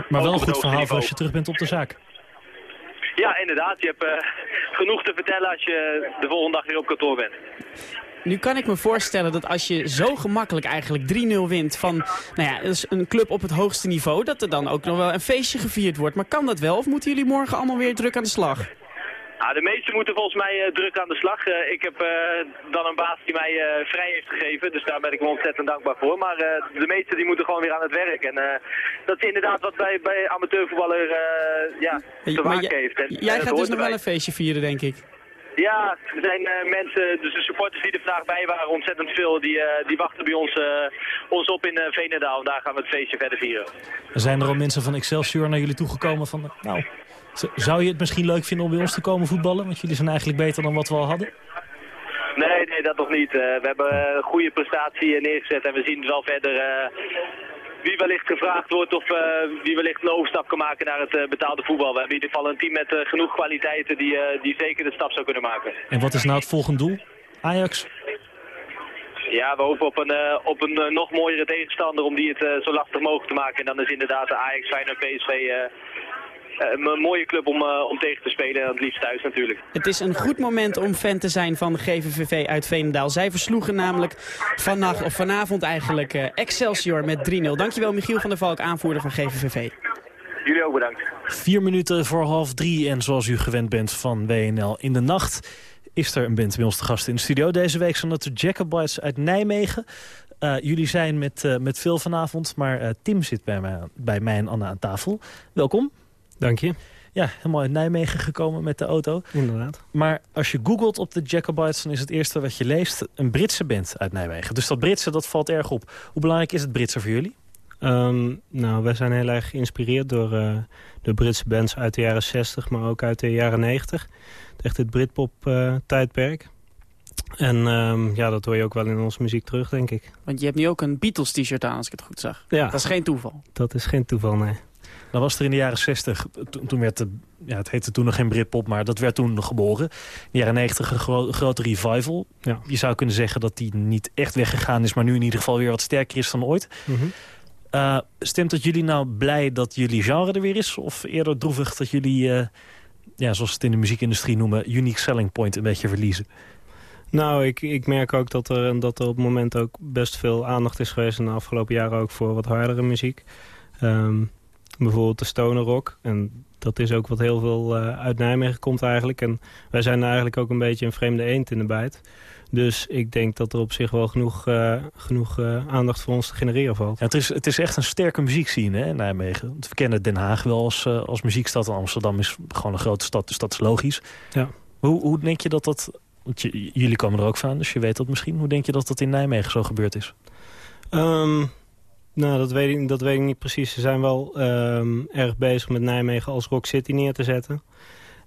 Maar wel een goed verhaal als je terug bent op de zaak. Ja, inderdaad. Je hebt uh, genoeg te vertellen als je de volgende dag weer op kantoor bent. Nu kan ik me voorstellen dat als je zo gemakkelijk eigenlijk 3-0 wint van nou ja, dus een club op het hoogste niveau, dat er dan ook nog wel een feestje gevierd wordt. Maar kan dat wel of moeten jullie morgen allemaal weer druk aan de slag? Nou, de meesten moeten volgens mij uh, druk aan de slag. Uh, ik heb uh, dan een baas die mij vrij heeft gegeven, dus daar ben ik me ontzettend dankbaar voor. Maar de meesten die moeten gewoon weer aan het werk. En dat is inderdaad wat bij, bij amateurvoetballer ja, te maken heeft. En, jij gaat dus nog wel een feestje vieren, denk ik. Ja, er zijn mensen, dus de supporters die er vandaag bij waren, ontzettend veel, die, die wachten bij ons, ons op in Veenendaal. En daar gaan we het feestje verder vieren. Zijn er al mensen van Excelsior naar jullie toegekomen van, nou, zou je het misschien leuk vinden om bij ons te komen voetballen? Want jullie zijn eigenlijk beter dan wat we al hadden. Nee, nee, dat nog niet. Uh, we hebben een goede prestatie neergezet en we zien wel verder uh, wie wellicht gevraagd wordt of uh, wie wellicht een overstap kan maken naar het betaalde voetbal. We hebben in ieder geval een team met genoeg kwaliteiten die, die zeker de stap zou kunnen maken. En wat is nou het volgende doel? Ajax? Ja, we hopen op een, op een nog mooiere tegenstander om die het zo lastig mogelijk te maken. En dan is inderdaad de Ajax, Feyenoord, PSV eh, een mooie club om, eh, om tegen te spelen. En het liefst thuis natuurlijk. Het is een goed moment om fan te zijn van de GVVV uit Veenendaal. Zij versloegen namelijk vannacht, of vanavond eigenlijk uh, Excelsior met 3-0. Dankjewel Michiel van der Valk, aanvoerder van GVVV. Jullie ook bedankt. Vier minuten voor half drie en zoals u gewend bent van WNL in de nacht... is er een band bij ons te gast in de studio. Deze week zijn dat de Jacobites uit Nijmegen. Uh, jullie zijn met, uh, met veel vanavond, maar uh, Tim zit bij mij, bij mij en Anna aan tafel. Welkom. Dank je. Ja, helemaal uit Nijmegen gekomen met de auto. Inderdaad. Maar als je googelt op de Jacobites, dan is het eerste wat je leest een Britse band uit Nijmegen. Dus dat Britse, dat valt erg op. Hoe belangrijk is het Britse voor jullie? Um, nou, wij zijn heel erg geïnspireerd door uh, de Britse bands uit de jaren 60, maar ook uit de jaren 90. Echt het Britpop-tijdperk. Uh, en um, ja, dat hoor je ook wel in onze muziek terug, denk ik. Want je hebt nu ook een Beatles-t-shirt aan, als ik het goed zag. Ja. Dat is geen toeval. Dat is geen toeval, nee. Dan was er in de jaren 60, toen werd de, ja, het heette toen nog geen Britpop, maar dat werd toen geboren. In de jaren 90 een gro grote revival. Ja. Je zou kunnen zeggen dat die niet echt weggegaan is, maar nu in ieder geval weer wat sterker is dan ooit. Mm -hmm. uh, stemt dat jullie nou blij dat jullie genre er weer is? Of eerder droevig dat jullie, uh, ja, zoals ze het in de muziekindustrie noemen, unique selling point een beetje verliezen? Nou, ik, ik merk ook dat er, dat er op het moment ook best veel aandacht is geweest... in de afgelopen jaren ook voor wat hardere muziek. Um, bijvoorbeeld de stoner rock. En dat is ook wat heel veel uh, uit Nijmegen komt eigenlijk. En wij zijn eigenlijk ook een beetje een vreemde eend in de bijt. Dus ik denk dat er op zich wel genoeg, uh, genoeg uh, aandacht voor ons te genereren valt. Ja, het, is, het is echt een sterke muziekscene hè, in Nijmegen. Want we kennen Den Haag wel als, als muziekstad. En Amsterdam is gewoon een grote stad, dus dat is logisch. Ja. Hoe, hoe denk je dat dat... Want jullie komen er ook van, dus je weet dat misschien. Hoe denk je dat dat in Nijmegen zo gebeurd is? Um, nou, dat weet, ik, dat weet ik niet precies. Ze zijn wel um, erg bezig met Nijmegen als Rock City neer te zetten.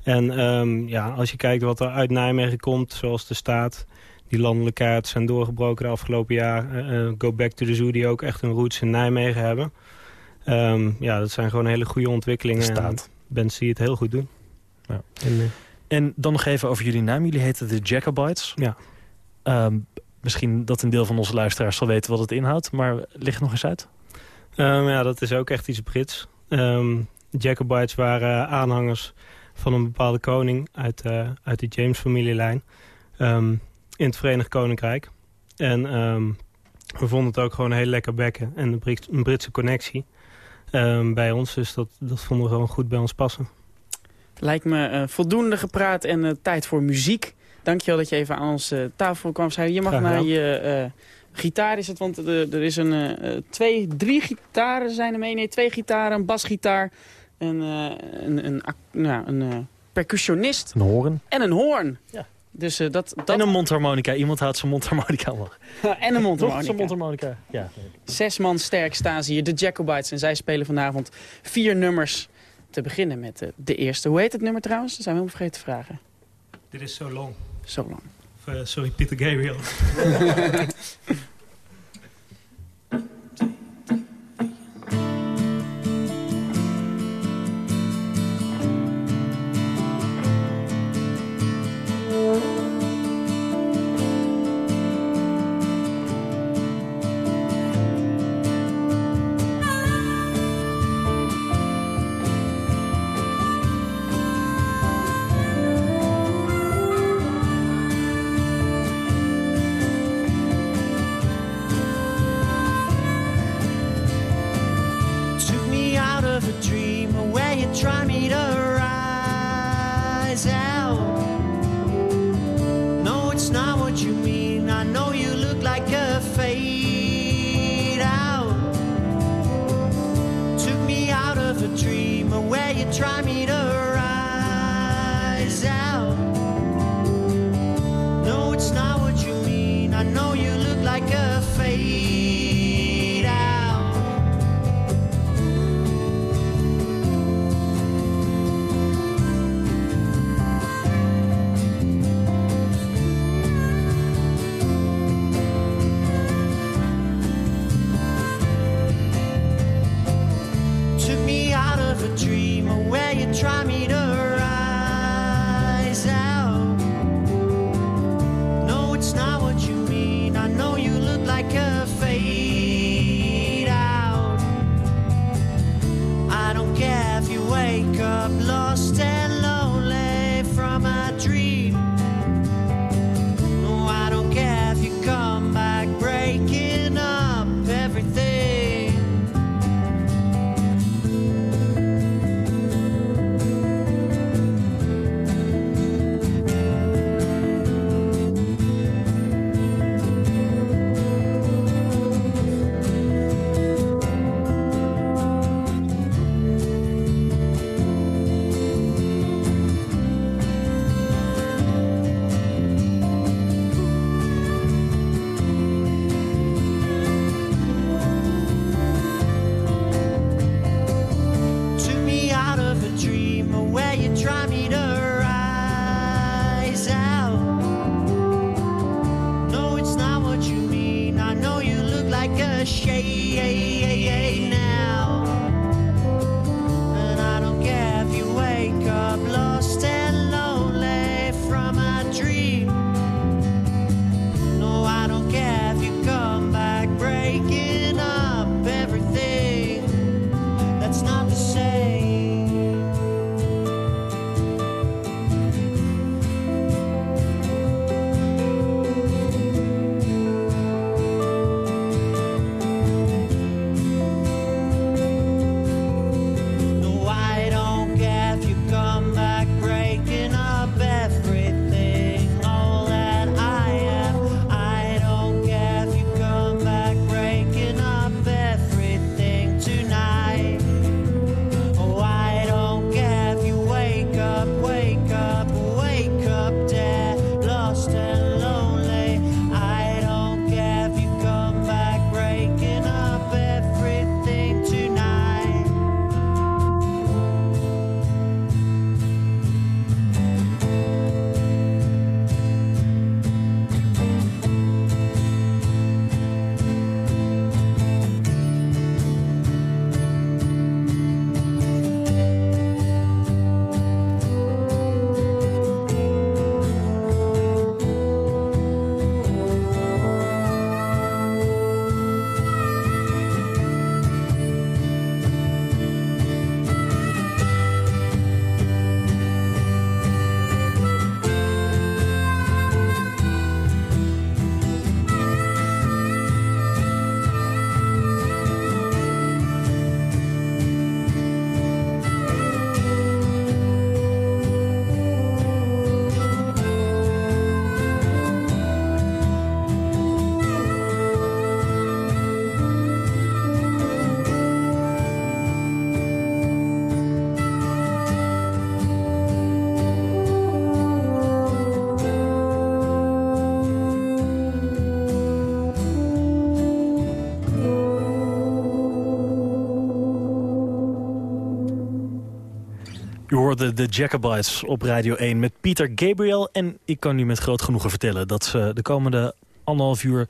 En um, ja, als je kijkt wat er uit Nijmegen komt, zoals de staat... die landelijke kaarten zijn doorgebroken de afgelopen jaar. Uh, Go Back to the Zoo, die ook echt een roots in Nijmegen hebben. Um, ja, dat zijn gewoon hele goede ontwikkelingen. Staat. Bands die het heel goed doen. Ja. En, uh, en, dan nog even over jullie naam. Jullie heten de Jacobites. Ja. Misschien dat een deel van onze luisteraars zal weten wat het inhoudt. Maar leg nog eens uit. Um, ja, dat is ook echt iets Brits. Um, Jacobites waren aanhangers van een bepaalde koning uit, uh, uit de James-familielijn. Um, in het Verenigd Koninkrijk. En we vonden het ook gewoon een heel lekker bekken. En een, Brit een Britse connectie bij ons. Dus dat, dat vonden we gewoon goed bij ons passen. Lijkt me uh, voldoende gepraat en uh, tijd voor muziek. Dankjewel dat je even aan onze tafel kwam. Je mag naar je uh, gitaar is het, want er is een uh, twee, drie gitaren zijn er mee. Nee, twee gitaren, een basgitaar, een, uh, een, een, nou, een percussionist. Een hoorn. En een hoorn. Ja. Dus, uh, dat, dat... En een mondharmonica. Iemand houdt zijn mondharmonica omhoog. en een mondharmonica. zijn mondharmonica. Ja. Zes man sterk staan ze hier, de Jacobites. En zij spelen vanavond vier nummers. Te beginnen met de eerste. Hoe heet het nummer trouwens? Dat zijn we helemaal vergeten te vragen. Dit is So Long. So Long. Of, uh, sorry, Peter Gabriel. U hoorde de Jacobites op Radio 1 met Pieter Gabriel. En ik kan u met groot genoegen vertellen dat ze de komende anderhalf uur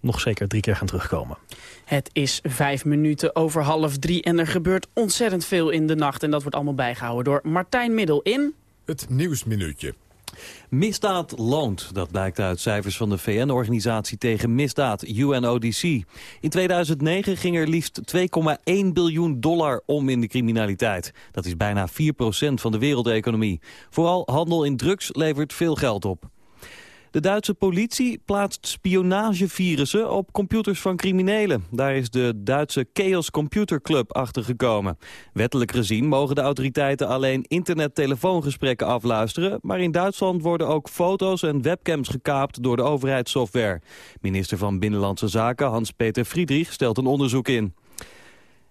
nog zeker drie keer gaan terugkomen. Het is vijf minuten over half drie en er gebeurt ontzettend veel in de nacht. En dat wordt allemaal bijgehouden door Martijn Middel in... Het Nieuwsminuutje. Misdaad loont, dat blijkt uit cijfers van de VN-organisatie tegen misdaad, UNODC. In 2009 ging er liefst 2,1 biljoen dollar om in de criminaliteit. Dat is bijna 4% van de wereldeconomie. Vooral handel in drugs levert veel geld op. De Duitse politie plaatst spionagevirussen op computers van criminelen. Daar is de Duitse Chaos Computer Club achter gekomen. Wettelijk gezien mogen de autoriteiten alleen internet-telefoongesprekken afluisteren... maar in Duitsland worden ook foto's en webcams gekaapt door de overheidssoftware. Minister van Binnenlandse Zaken Hans-Peter Friedrich stelt een onderzoek in.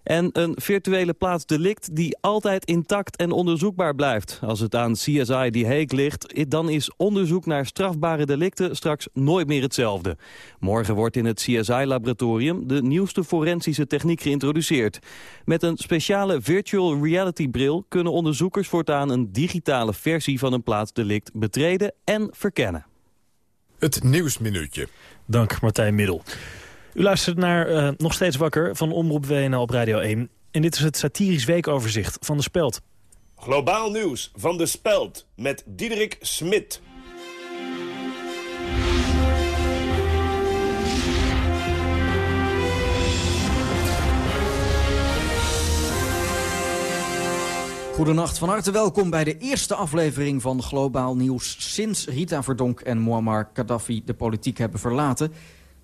En een virtuele plaatsdelict die altijd intact en onderzoekbaar blijft. Als het aan CSI die Hague ligt, dan is onderzoek naar strafbare delicten straks nooit meer hetzelfde. Morgen wordt in het CSI-laboratorium de nieuwste forensische techniek geïntroduceerd. Met een speciale virtual reality bril kunnen onderzoekers voortaan een digitale versie van een plaatsdelict betreden en verkennen. Het Nieuwsminuutje. Dank Martijn Middel. U luistert naar uh, Nog Steeds Wakker van Omroep WNL op Radio 1. En dit is het satirisch weekoverzicht van De Speld. Globaal nieuws van De Speld met Diederik Smit. Goedenacht, van harte welkom bij de eerste aflevering van Globaal Nieuws... sinds Rita Verdonk en Muammar Gaddafi de politiek hebben verlaten...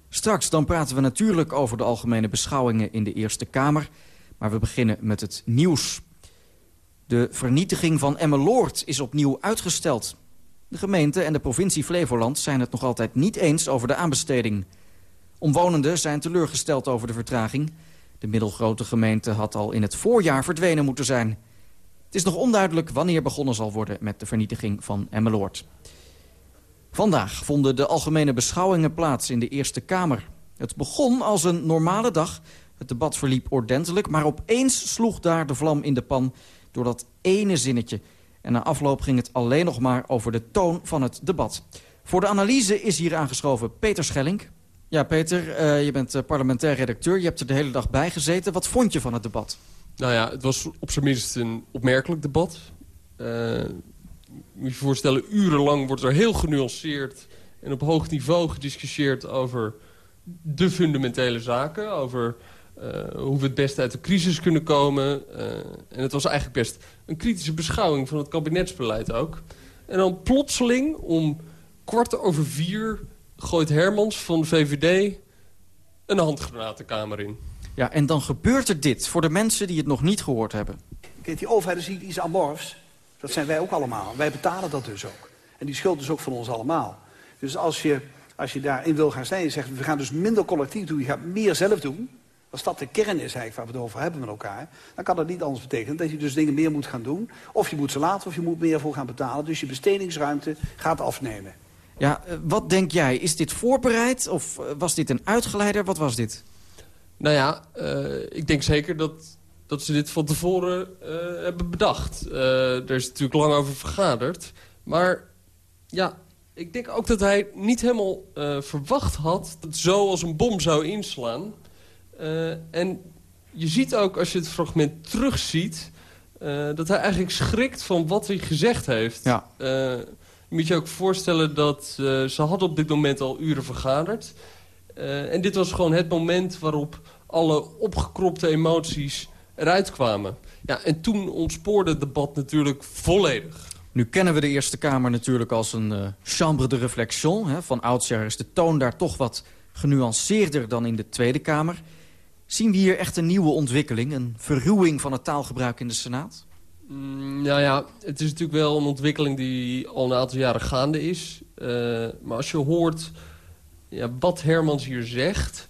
Straks dan praten we natuurlijk over de algemene beschouwingen in de Eerste Kamer. Maar we beginnen met het nieuws. De vernietiging van Emmeloord is opnieuw uitgesteld. De gemeente en de provincie Flevoland zijn het nog altijd niet eens over de aanbesteding. Omwonenden zijn teleurgesteld over de vertraging. De middelgrote gemeente had al in het voorjaar verdwenen moeten zijn. Het is nog onduidelijk wanneer begonnen zal worden met de vernietiging van Emmeloord. Vandaag vonden de algemene beschouwingen plaats in de Eerste Kamer. Het begon als een normale dag. Het debat verliep ordentelijk, maar opeens sloeg daar de vlam in de pan... door dat ene zinnetje. En na afloop ging het alleen nog maar over de toon van het debat. Voor de analyse is hier aangeschoven Peter Schelling. Ja, Peter, uh, je bent uh, parlementair redacteur. Je hebt er de hele dag bij gezeten. Wat vond je van het debat? Nou ja, het was op zijn minst een opmerkelijk debat. Uh, moet je voorstellen, urenlang wordt er heel genuanceerd... en op hoog niveau gediscussieerd over de fundamentele zaken. Over uh, hoe we het beste uit de crisis kunnen komen. Uh, en het was eigenlijk best een kritische beschouwing van het kabinetsbeleid ook. En dan plotseling om kwart over vier gooit Hermans van de VVD een handgranaat de Kamer in. Ja, en dan gebeurt er dit voor de mensen die het nog niet gehoord hebben. Kijk, die overheid is iets amorfs. Dat zijn wij ook allemaal. Wij betalen dat dus ook. En die schuld is ook van ons allemaal. Dus als je, als je daarin wil gaan snijden, zegt we gaan dus minder collectief doen, je gaat meer zelf doen. Als dat de kern is eigenlijk waar we het over hebben met elkaar... dan kan dat niet anders betekenen dat je dus dingen meer moet gaan doen. Of je moet ze laten of je moet meer voor gaan betalen. Dus je bestedingsruimte gaat afnemen. Ja, eh, wat denk jij? Is dit voorbereid of eh, was dit een uitgeleider? Wat was dit? Nou ja, uh, ik denk zeker dat dat ze dit van tevoren uh, hebben bedacht. Uh, er is natuurlijk lang over vergaderd. Maar ja, ik denk ook dat hij niet helemaal uh, verwacht had... dat het zo als een bom zou inslaan. en je ziet ook, als je het fragment terugziet... dat hij eigenlijk schrikt van wat hij gezegd heeft. Ja. je moet je ook voorstellen dat ze hadden op dit moment al uren vergaderd. en dit was gewoon het moment waarop alle opgekropte emoties eruit kwamen. Ja, en toen ontspoorde het debat natuurlijk volledig. Nu kennen we de Eerste Kamer natuurlijk als een uh, chambre de réflexion. Hè. Van oudsher is de toon daar toch wat genuanceerder dan in de Tweede Kamer. Zien we hier echt een nieuwe ontwikkeling, een verruwing van het taalgebruik in de Senaat? Mm, nou ja, het is natuurlijk wel een ontwikkeling die al een aantal jaren gaande is. Uh, maar als je hoort ja, wat Hermans hier zegt...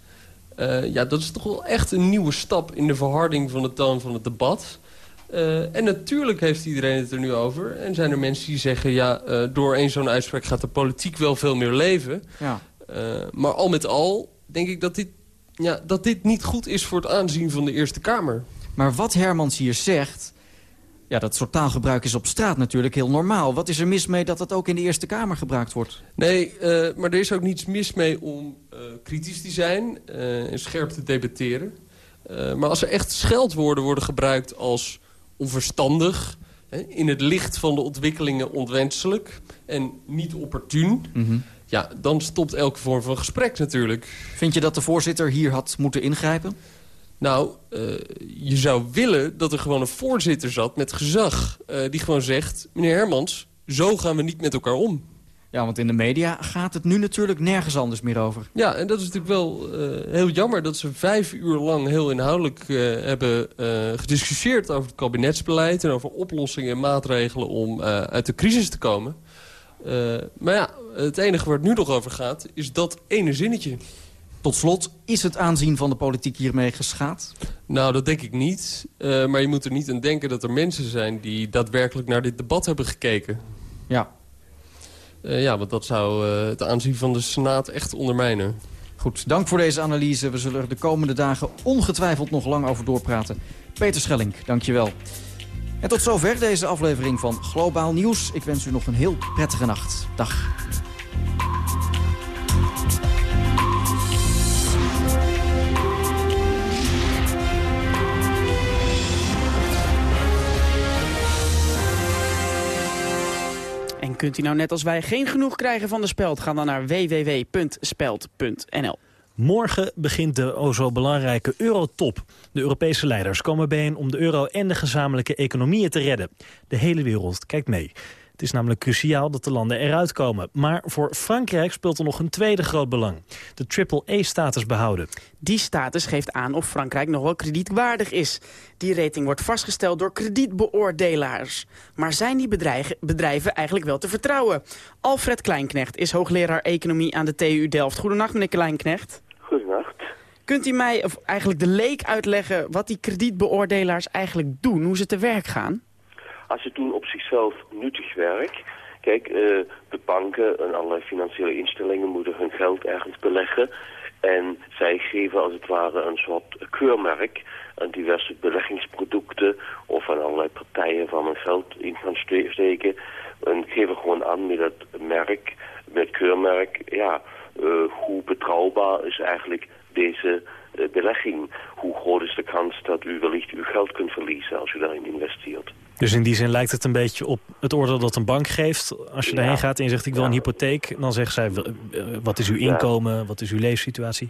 Uh, ja, dat is toch wel echt een nieuwe stap in de verharding van de toon van het debat. Uh, en natuurlijk heeft iedereen het er nu over. En zijn er mensen die zeggen... ja, uh, door één zo'n uitspraak gaat de politiek wel veel meer leven. Ja. maar al met al denk ik dat dit, ja, dat dit niet goed is voor het aanzien van de Eerste Kamer. Maar wat Hermans hier zegt... Ja, dat soort taalgebruik is op straat natuurlijk heel normaal. Wat is er mis mee dat dat ook in de Eerste Kamer gebruikt wordt? Nee, uh, maar er is ook niets mis mee om uh, kritisch te zijn uh, en scherp te debatteren. maar als er echt scheldwoorden worden gebruikt als onverstandig... Hè, in het licht van de ontwikkelingen onwenselijk en niet opportun... Mm -hmm. ja, dan stopt elke vorm van gesprek natuurlijk. Vind je dat de voorzitter hier had moeten ingrijpen? Nou, uh, je zou willen dat er gewoon een voorzitter zat met gezag... Uh, die gewoon zegt, meneer Hermans, zo gaan we niet met elkaar om. Ja, want in de media gaat het nu natuurlijk nergens anders meer over. Ja, en dat is natuurlijk wel uh, heel jammer dat ze vijf uur lang heel inhoudelijk hebben gediscussieerd over het kabinetsbeleid... en over oplossingen en maatregelen om uit de crisis te komen. maar ja, het enige waar het nu nog over gaat is dat ene zinnetje. Tot slot, is het aanzien van de politiek hiermee geschaad? Nou, dat denk ik niet. Uh, maar je moet er niet aan denken dat er mensen zijn... die daadwerkelijk naar dit debat hebben gekeken. Ja. Uh, ja, want dat zou uh, het aanzien van de Senaat echt ondermijnen. Goed, dank voor deze analyse. We zullen er de komende dagen ongetwijfeld nog lang over doorpraten. Peter Schelling, dank je wel. En tot zover deze aflevering van Globaal Nieuws. Ik wens u nog een heel prettige nacht. Dag. Kunt u nou net als wij geen genoeg krijgen van de speld? Ga dan naar www.speld.nl. Morgen begint de o zo belangrijke Eurotop. De Europese leiders komen bijeen om de euro en de gezamenlijke economieën te redden. De hele wereld kijkt mee. Het is namelijk cruciaal dat de landen eruit komen. Maar voor Frankrijk speelt er nog een tweede groot belang. De triple-E-status behouden. Die status geeft aan of Frankrijk nog wel kredietwaardig is. Die rating wordt vastgesteld door kredietbeoordelaars. Maar zijn die bedrijven, eigenlijk wel te vertrouwen? Alfred Kleinknecht is hoogleraar economie aan de TU Delft. Goedenacht, meneer Kleinknecht. Goedenacht. Kunt u mij, of eigenlijk de leek uitleggen... wat die kredietbeoordelaars eigenlijk doen, hoe ze te werk gaan? Als ze doen op zichzelf nuttig werk... Kijk, uh, de banken en allerlei financiële instellingen moeten hun geld ergens beleggen. En zij geven als het ware een soort keurmerk aan diverse beleggingsproducten of aan allerlei partijen waar men geld in kan steken. En geven gewoon aan met dat merk, met keurmerk, ja, uh, hoe betrouwbaar is eigenlijk deze uh, belegging? Hoe groot is de kans dat u wellicht uw geld kunt verliezen als u daarin investeert? Dus in die zin lijkt het een beetje op het oordeel dat een bank geeft. Als je ja. daarheen gaat en je zegt ik wil een hypotheek... dan zegt zij wat is uw inkomen, wat is uw leefsituatie.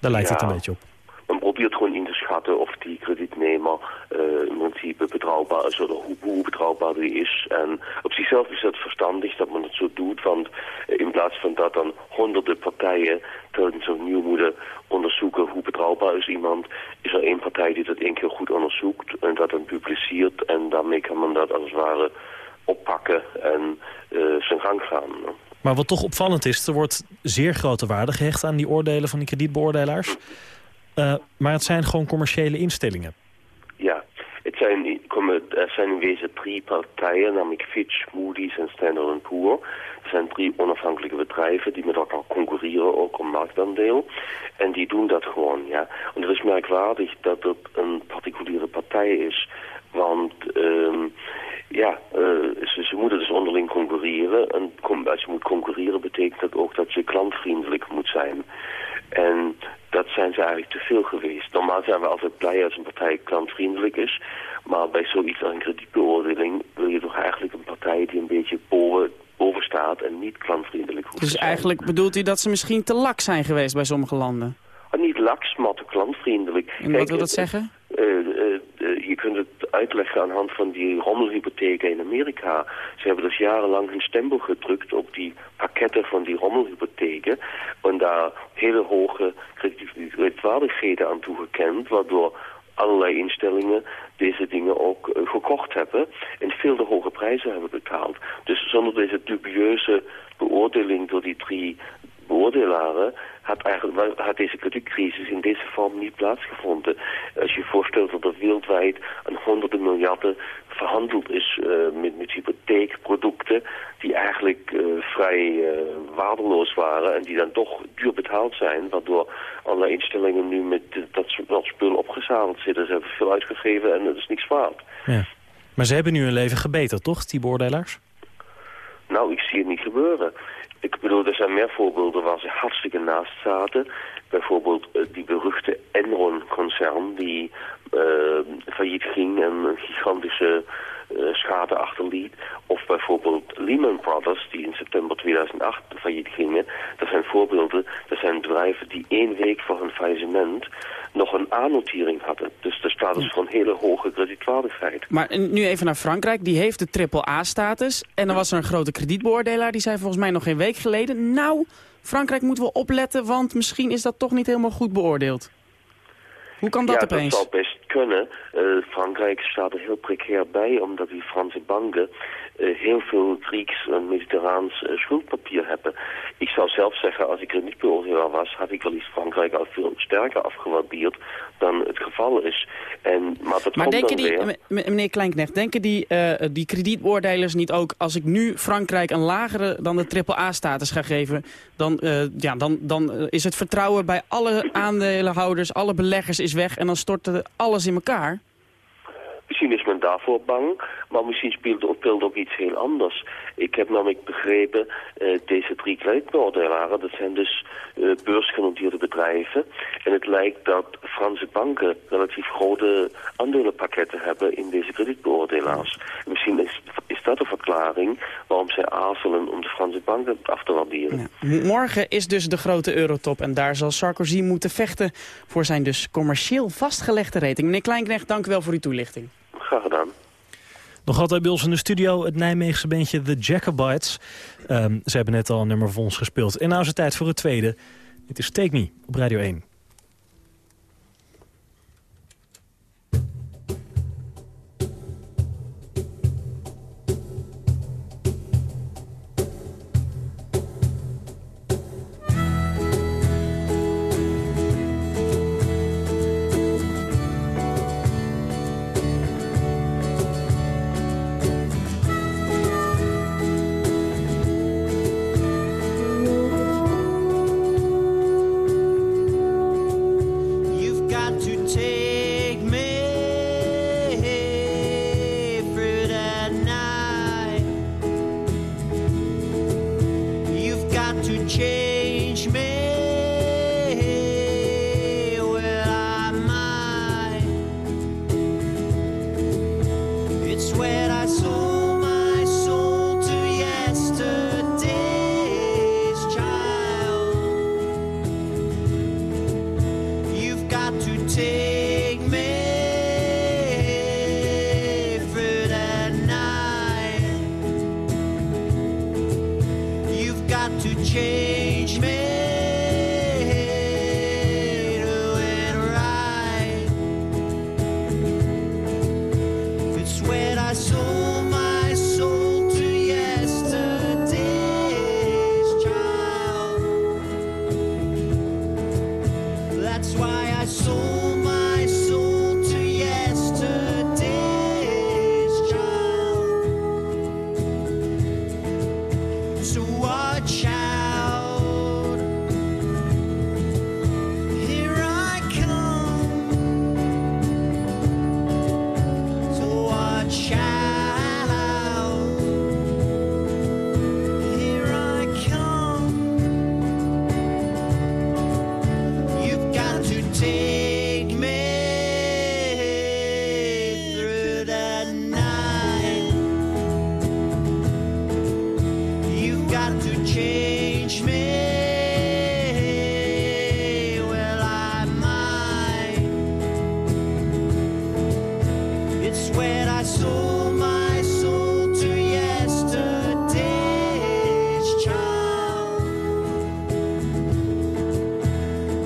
Daar lijkt ja. het een beetje op. Men probeert gewoon in te schatten of die kredietnemer uh, principe betrouwbaar is... of hoe, betrouwbaar die is. En op zichzelf is het verstandig dat men het zo doet... want in plaats van dat dan honderden partijen telkens opnieuw moeten onderzoeken hoe betrouwbaar is iemand, is er één partij die dat één keer goed onderzoekt en dat dan publiceert en daarmee kan men dat als het ware oppakken en uh, zijn gang gaan. Maar wat toch opvallend is, er wordt zeer grote waarde gehecht aan die oordelen van die kredietbeoordelaars. Uh, maar het zijn gewoon commerciële instellingen. Ja, het zijn, er zijn in wezen drie partijen, namelijk Fitch, Moody's en Standard Poor. Het zijn drie onafhankelijke bedrijven die met elkaar concurreren, ook om marktaandeel. En die doen dat gewoon, ja. En het is merkwaardig dat het een particuliere partij is. Want, um, ja, ze, ze, moeten dus onderling concurreren. En als je moet concurreren betekent dat ook dat je klantvriendelijk moet zijn. En dat zijn ze eigenlijk te veel geweest. Normaal zijn we altijd blij als een partij klantvriendelijk is. Maar bij zoiets als een kredietbeoordeling wil je toch eigenlijk een partij die een beetje boven, boven staat en niet klantvriendelijk hoeft Dus te zijn. eigenlijk bedoelt u dat ze misschien te lak zijn geweest bij sommige landen? Ah, niet laks, maar te klantvriendelijk. En wat wil dat zeggen? Uh, uh, uh, je kunt het uitleggen aan de hand van die rommelhypotheken in Amerika. Ze hebben dus jarenlang hun stempel gedrukt op die pakketten van die rommelhypotheken. En daar hele hoge kredietwaardigheden aan toegekend, waardoor allerlei instellingen deze dingen ook uh, gekocht hebben en veel te hoge prijzen hebben betaald. Dus zonder deze dubieuze beoordeling door die drie beoordelaren had, eigenlijk, had deze kredietcrisis in deze vorm niet plaatsgevonden. Als je je voorstelt dat er wereldwijd een honderden miljarden verhandeld is uh, met, met hypotheekproducten die eigenlijk uh, vrij uh, waardeloos waren en die dan toch duur betaald zijn, waardoor allerlei instellingen nu met dat, dat spul opgezadeld zitten. Ze hebben veel uitgegeven en het is niks waard. Ja. Maar ze hebben nu hun leven gebeterd, toch, die beoordelaars? Nou, ik zie het niet gebeuren. Ik bedoel, er zijn meer voorbeelden waar ze hartstikke naast zaten. Bijvoorbeeld uh, die beruchte Enron-concern die uh, failliet ging en een gigantische schade achterliet. Of bijvoorbeeld Lehman Brothers die in september 2008 failliet gingen. Dat zijn voorbeelden, dat zijn bedrijven die één week voor hun faillissement nog een A-notering hadden. Dus dus voor een hele hoge kredietwaardigheid. Maar nu even naar Frankrijk. Die heeft de triple A-status. En dan was er een grote kredietbeoordelaar. Die zei volgens mij nog geen week geleden... nou, Frankrijk moeten we opletten, want misschien is dat toch niet helemaal goed beoordeeld. Hoe kan dat ja, opeens? dat best kunnen. Eh, Frankrijk staat er heel precair bij, omdat die Franse banken eh, heel veel Grieks en Mediterraans eh, schuldpapier hebben. Ik zou zelf zeggen, als ik er niet beoordelaar was, had ik wel eens Frankrijk al veel sterker afgewaardeerd dan het geval is. En, maar dat Maar komt denken die, weer... meneer Kleinknecht, denken die, eh, die kredietbeoordelers niet ook... als ik nu Frankrijk een lagere dan de triple-A-status ga geven... dan, ja, dan, dan is het vertrouwen bij alle aandeelhouders, alle beleggers is weg... en dan stort er in elkaar? Misschien is men daarvoor bang, maar misschien speelt ook, speelt ook iets heel anders. Ik heb namelijk begrepen, eh, deze drie kredietbeoordelaren, dat zijn dus eh, beursgenoteerde bedrijven. En het lijkt dat Franse banken relatief grote aandelenpakketten hebben in deze kredietbeoordelaars. En misschien is, is dat de verklaring waarom zij aarzelen om de Franse banken af te waarderen. Morgen is dus de grote eurotop en daar zal Sarkozy moeten vechten... voor zijn dus commercieel vastgelegde rating. Meneer Kleinknecht, dank u wel voor uw toelichting. Graag gedaan. Nog altijd bij ons in de studio het Nijmeegse bandje The Jacobites. Ehm, ze hebben net al een nummer voor ons gespeeld. En nou is het tijd voor het tweede. Dit is Take Me op Radio 1.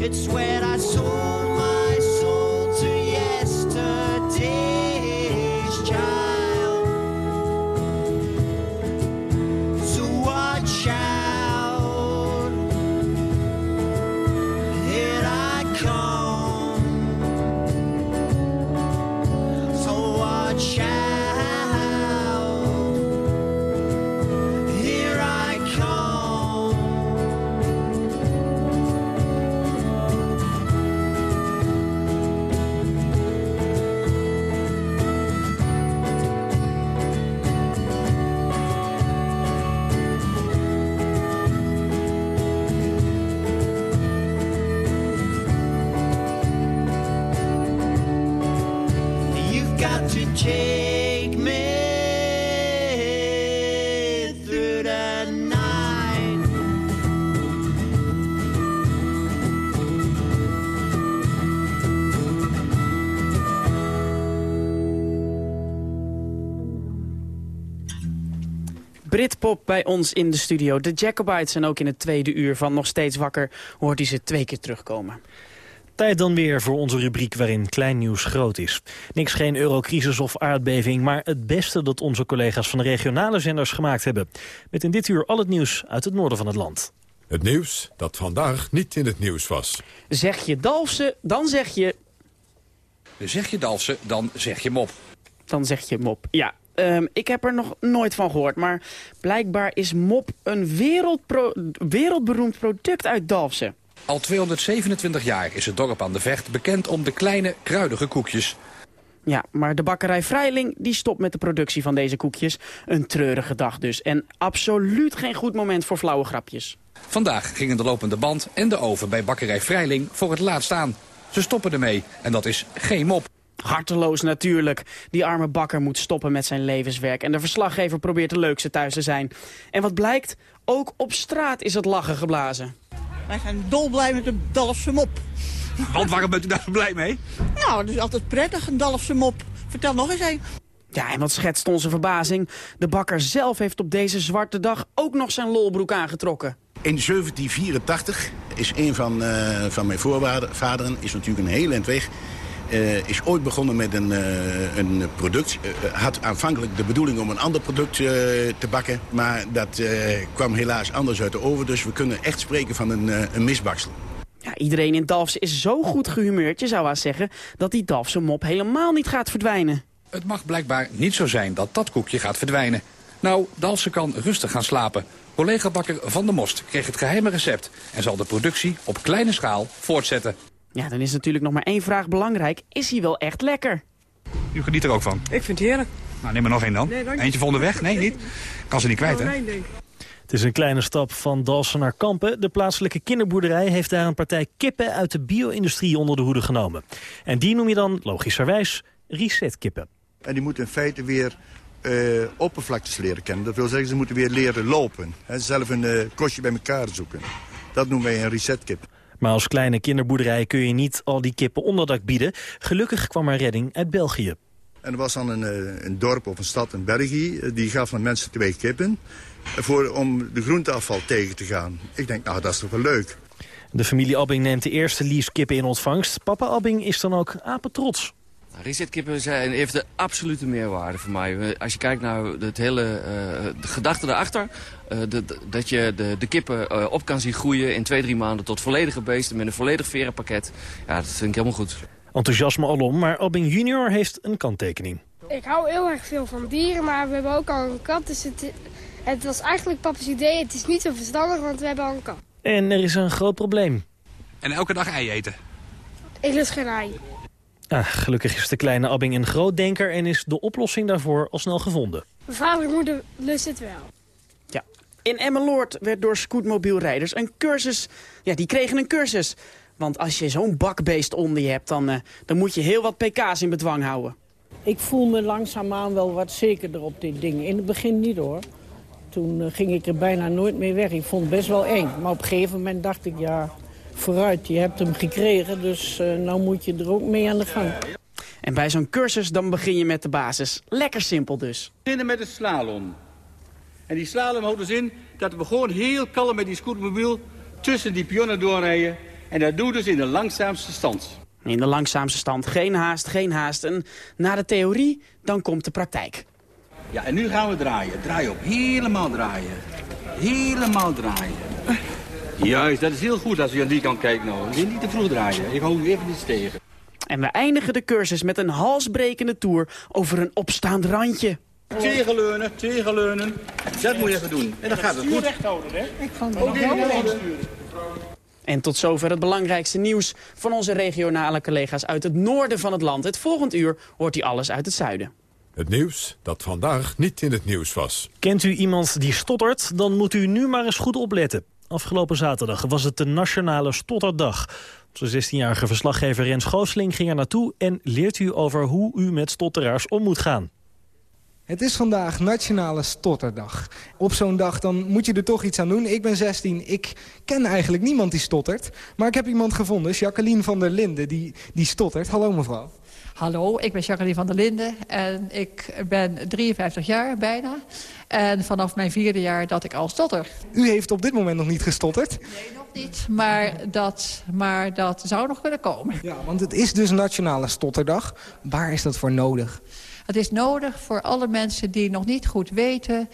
could swear. Britpop bij ons in de studio. De Jacobites en ook in het tweede uur van Nog Steeds Wakker hoort hij ze twee keer terugkomen. Tijd dan weer voor onze rubriek waarin klein nieuws groot is. Niks geen eurocrisis of aardbeving, maar het beste dat onze collega's van de regionale zenders gemaakt hebben. Met in dit uur al het nieuws uit het noorden van het land. Het nieuws dat vandaag niet in het nieuws was. Zeg je Dalfsen, dan zeg je... Zeg je Dalfsen, dan zeg je mop. Dan zeg je mop, ja. Ehm, ik heb er nog nooit van gehoord, maar blijkbaar is mop een wereldpro wereldberoemd product uit Dalfsen. Al 227 jaar is het dorp aan de Vecht bekend om de kleine kruidige koekjes. Ja, maar de bakkerij Vrijling die stopt met de productie van deze koekjes. Een treurige dag dus. En absoluut geen goed moment voor flauwe grapjes. Vandaag gingen de lopende band en de oven bij bakkerij Vrijling voor het laatst aan. Ze stoppen ermee en dat is geen mop. Harteloos natuurlijk. Die arme bakker moet stoppen met zijn levenswerk. En de verslaggever probeert de leukste thuis te zijn. En wat blijkt? Ook op straat is het lachen geblazen. Wij zijn dolblij met een Dalfse mop. Want waarom bent u daar zo blij mee? Nou, het is altijd prettig, een Dalfse mop. Vertel nog eens een. Ja, en wat schetst onze verbazing? De bakker zelf heeft op deze zwarte dag ook nog zijn lolbroek aangetrokken. In 1784 is een van, uh, van mijn voorvaderen, is natuurlijk een heel eind weg... Uh, is ooit begonnen met een, uh, een product. Uh, had aanvankelijk de bedoeling om een ander product te bakken. Maar dat kwam helaas anders uit de oven. Dus we kunnen echt spreken van een, een misbaksel. Ja, iedereen in Dalfsen is zo goed gehumeurd, je zou wel zeggen... dat die Dalfse mop helemaal niet gaat verdwijnen. Het mag blijkbaar niet zo zijn dat dat koekje gaat verdwijnen. Nou, Dalfsen kan rustig gaan slapen. Collega-bakker Van der Most kreeg het geheime recept... en zal de productie op kleine schaal voortzetten. Ja, dan is natuurlijk nog maar één vraag belangrijk. Is hij wel echt lekker? U geniet er ook van? Ik vind het heerlijk. Nou, neem er nog één dan. Nee, Eentje voor onderweg? Nee, niet? Kan ze niet kwijt, hè? Het is een kleine stap van Dalsen naar Kampen. De plaatselijke kinderboerderij heeft daar een partij kippen uit de bio-industrie onder de hoede genomen. En die noem je dan, logischerwijs, resetkippen. En die moeten in feite weer uh, oppervlaktes leren kennen. Dat wil zeggen, ze moeten weer leren lopen. He, zelf een uh, kostje bij elkaar zoeken. Dat noemen wij een resetkip. Maar als kleine kinderboerderij kun je niet al die kippen onderdak bieden. Gelukkig kwam er redding uit België. En er was dan een, uh, een dorp of een stad in België. Die gaf aan mensen twee kippen. Voor, om de groenteafval tegen te gaan. Ik denk, nou, dat is toch wel leuk. De familie Abbing neemt de eerste liefskippen in ontvangst. Papa Abbing is dan ook apetrots. Resetkippen zijn, heeft de absolute meerwaarde voor mij. Als je kijkt naar het hele uh, de gedachte daarachter... Uh, de, dat je de, de kippen uh, op kan zien groeien in twee, drie maanden... tot volledige beesten met een volledig verenpakket. Ja, dat vind ik helemaal goed. Enthousiasme alom, maar Abbing junior heeft een kanttekening. Ik hou heel erg veel van dieren, maar we hebben ook al een kat. Dus het, het was eigenlijk papa's idee. Het is niet zo verstandig, want we hebben al een kat. En er is een groot probleem. En elke dag ei eten? Ik lust geen ei. Ah, gelukkig is de kleine Abbing een grootdenker en is de oplossing daarvoor al snel gevonden. Mijn vader en moeder lust het wel. Ja. In Emmeloord werd door scootmobielrijders een cursus... Ja, die kregen een cursus. Want als je zo'n bakbeest onder je hebt, dan, uh, dan moet je heel wat pk's in bedwang houden. Ik voel me langzaamaan wel wat zekerder op dit ding. In het begin niet hoor. Toen uh, ging ik er bijna nooit meer weg. Ik vond het best wel eng. Maar op een gegeven moment dacht ik, ja, vooruit, je hebt hem gekregen, dus uh, nou moet je er ook mee aan de gang. En bij zo'n cursus dan begin je met de basis. Lekker simpel dus. We beginnen met de slalom. En die slalom houdt dus in dat we gewoon heel kalm met die scootermobiel tussen die pionnen doorrijden. En dat doen we dus in de langzaamste stand. In de langzaamste stand. Geen haast, geen haast. En na de theorie, dan komt de praktijk. Ja, en nu gaan we draaien. Draai op. Helemaal draaien. Helemaal draaien. Juist, dat is heel goed als u aan die kant kijkt nou. Je niet te vroeg draaien. Ik hou u even iets tegen. En we eindigen de cursus met een halsbrekende tour over een opstaand randje. Tegenleunen, tegenleunen. Dat moet je even doen. En dan gaat het goed. recht houden, hè? Ik het Ook wel deze En tot zover het belangrijkste nieuws van onze regionale collega's uit het noorden van het land. Het volgend uur hoort u alles uit het zuiden. Het nieuws dat vandaag niet in het nieuws was. Kent u iemand die stottert? Dan moet u nu maar eens goed opletten. Afgelopen zaterdag was het de Nationale Stotterdag. Onze 16-jarige verslaggever Rens Goosling ging er naartoe... en leert u over hoe u met stotteraars om moet gaan. Het is vandaag Nationale Stotterdag. Op zo'n dag dan moet je er toch iets aan doen. Ik ben 16, ik ken eigenlijk niemand die stottert. Maar ik heb iemand gevonden, Jacqueline van der Linden, die, die stottert. Hallo mevrouw. Hallo, ik ben Jacqueline van der Linden en ik ben 53 jaar bijna. En vanaf mijn vierde jaar dat ik al stotter. U heeft op dit moment nog niet gestotterd? Nee, nog niet. Maar dat, maar dat zou nog kunnen komen. Ja, want het is dus Nationale Stotterdag. Waar is dat voor nodig? Het is nodig voor alle mensen die nog niet goed weten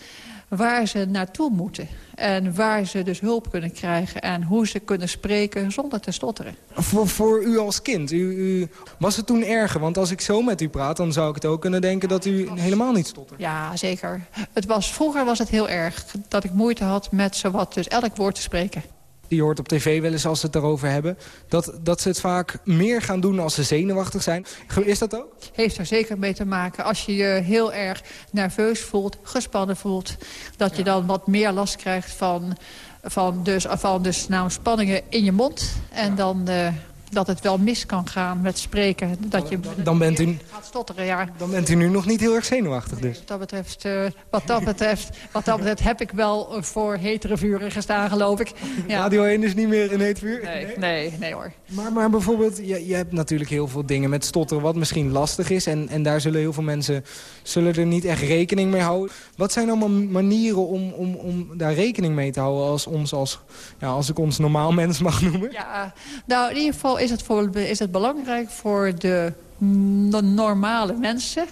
waar ze naartoe moeten. En waar ze dus hulp kunnen krijgen en hoe ze kunnen spreken zonder te stotteren. Voor, voor u als kind, u, u, was het toen erger? Want als ik zo met u praat, dan zou ik het ook kunnen denken dat u helemaal niet stottert. Ja, zeker. Het was, vroeger was het heel erg dat ik moeite had met zowat dus elk woord te spreken. Je hoort op tv wel eens als ze het erover hebben... Dat, dat ze het vaak meer gaan doen als ze zenuwachtig zijn. Is dat ook? Heeft er zeker mee te maken. Als je je heel erg nerveus voelt, gespannen voelt... dat je dan wat meer last krijgt van, van, dus, van dus, nou, spanningen in je mond. En dan... Uh, dat het wel mis kan gaan met spreken. Dat je dan bent u, gaat stotteren, ja. Dan bent u nu nog niet heel erg zenuwachtig dus. Wat dat betreft, uh, wat dat betreft, wat dat betreft heb ik wel voor hetere vuren gestaan, geloof ik. Ja. Radio 1 is niet meer een heet vuur? Nee, nee, nee, hoor. Maar, maar bijvoorbeeld, je, je hebt natuurlijk heel veel dingen met stotteren... wat misschien lastig is. En, en daar zullen heel veel mensen zullen er niet echt rekening mee houden. Wat zijn allemaal manieren om, om, om daar rekening mee te houden... als, ons als, ja, als ik ons normaal mens mag noemen? Ja, nou in ieder geval is het, voor, is het belangrijk voor de, normale mensen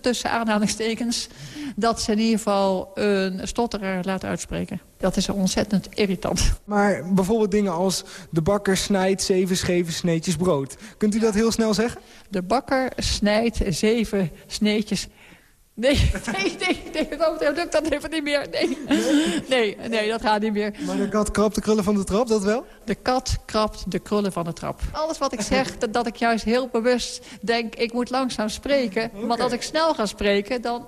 tussen aanhalingstekens... dat ze in ieder geval een stotterer laten uitspreken. Dat is ontzettend irritant. Maar bijvoorbeeld dingen als de bakker snijdt zeven scheve sneetjes brood. Kunt u dat heel snel zeggen? De bakker snijdt zeven sneetjes Nee, nee, nee, nee, dat lukt dat even niet meer. Nee. nee, nee, dat gaat niet meer. Maar de kat krabt de krullen van de trap, dat wel? De kat krabt de krullen van de trap. Alles wat ik zeg, dat, dat ik juist heel bewust denk... ik moet langzaam spreken. Want als ik snel ga spreken, dan,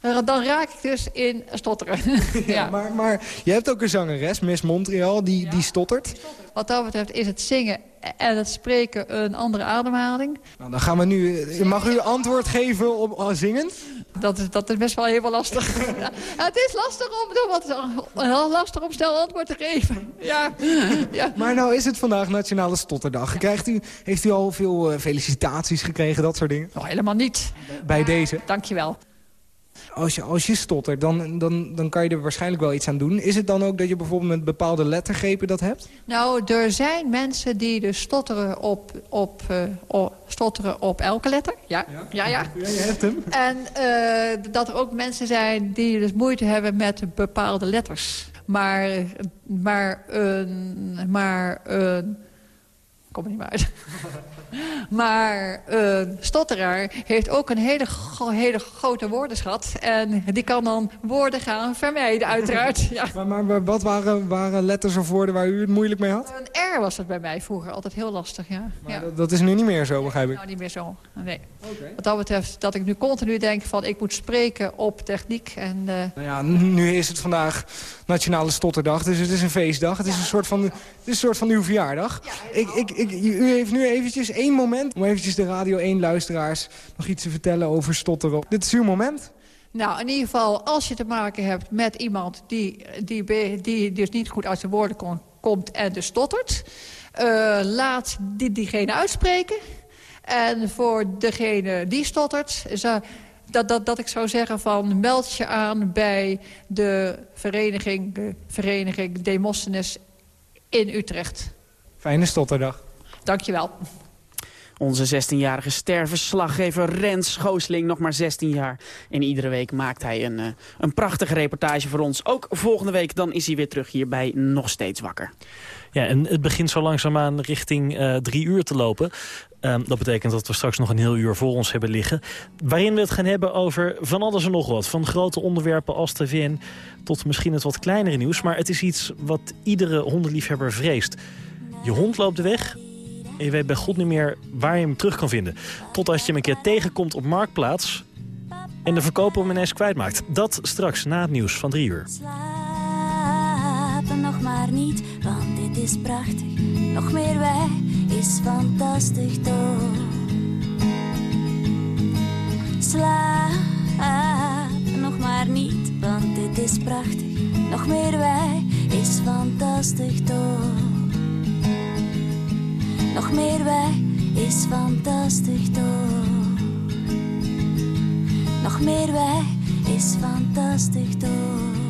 dan raak ik dus in stotteren. ja, ja. Maar, maar je hebt ook een zangeres, Miss Montreal, die, ja. die stottert. Wat dat betreft is het zingen en het spreken een andere ademhaling. Nou, dan gaan we nu... Mag u antwoord geven op uh, zingen? Dat is, dat is best wel heel lastig. ja, het is lastig om, wat, lastig om snel antwoord te geven. Ja. ja. Maar nou is het vandaag Nationale Stotterdag. Krijgt u, heeft u al veel felicitaties gekregen, dat soort dingen? Oh, helemaal niet. Bij deze? Dankjewel. Als je, als je stottert, dan, dan, dan kan je er waarschijnlijk wel iets aan doen. Is het dan ook dat je bijvoorbeeld met bepaalde lettergrepen dat hebt? Nou, er zijn mensen die dus stotteren op, op, uh, op, stotteren op elke letter. Ja, ja, ja. ja. ja je hebt hem. En uh, dat er ook mensen zijn die dus moeite hebben met bepaalde letters. Maar, maar, een, maar een kom er niet meer uit. Maar een uh, stotteraar heeft ook een hele, hele grote woordenschat. En die kan dan woorden gaan vermijden, uiteraard. ja. maar, maar, maar, wat waren, waren letters of woorden waar u het moeilijk mee had? Een R was het bij mij vroeger altijd heel lastig, ja. Maar ja. Dat, dat, is nu niet meer zo, begrijp ik? Nou, niet meer zo, nee. Okay. Wat dat betreft dat ik nu continu denk van ik moet spreken op techniek. En, uh... nou ja, nu is het vandaag Nationale Stotterdag, dus het is een feestdag. Het is, een, soort van, het is een soort van uw verjaardag. ik, ik, ik, u heeft nu eventjes één moment om eventjes de Radio 1 luisteraars nog iets te vertellen over stotteren. Dit is uw moment. Nou, in ieder geval, als je te maken hebt met iemand die, die, die dus niet goed uit zijn woorden kon, komt en dus stottert... Uh, laat die, diegene uitspreken. En voor degene die stottert... dat, dat, dat ik zou zeggen van meld je aan bij de vereniging, de vereniging Demosthenes in Utrecht. Fijne stotterdag. Dankjewel. Onze 16-jarige sterverslaggever Rens Schoosling, nog maar 16 jaar. En iedere week maakt hij een, uh, een prachtige reportage voor ons. Ook volgende week, dan is hij weer terug hier bij Nog Steeds Wakker. Ja, en het begint zo langzaamaan richting uh, drie uur te lopen. Um, dat betekent dat we straks nog een heel uur voor ons hebben liggen. Waarin we het gaan hebben over van alles en nog wat. Van grote onderwerpen als de VN tot misschien het wat kleinere nieuws. Maar het is iets wat iedere hondenliefhebber vreest. Je hond loopt de weg en je weet bij God niet meer waar je hem terug kan vinden. Totdat je hem een keer tegenkomt op Marktplaats... en de verkoper hem ineens kwijtmaakt. Dat straks na het nieuws van drie uur. Slapen nog maar niet, want dit is prachtig. Nog meer wij is fantastisch toch. Slapen nog maar niet, want dit is prachtig. Nog meer wij is fantastisch toch. Nog meer wij is fantastisch toch. Nog meer wij is fantastisch toch.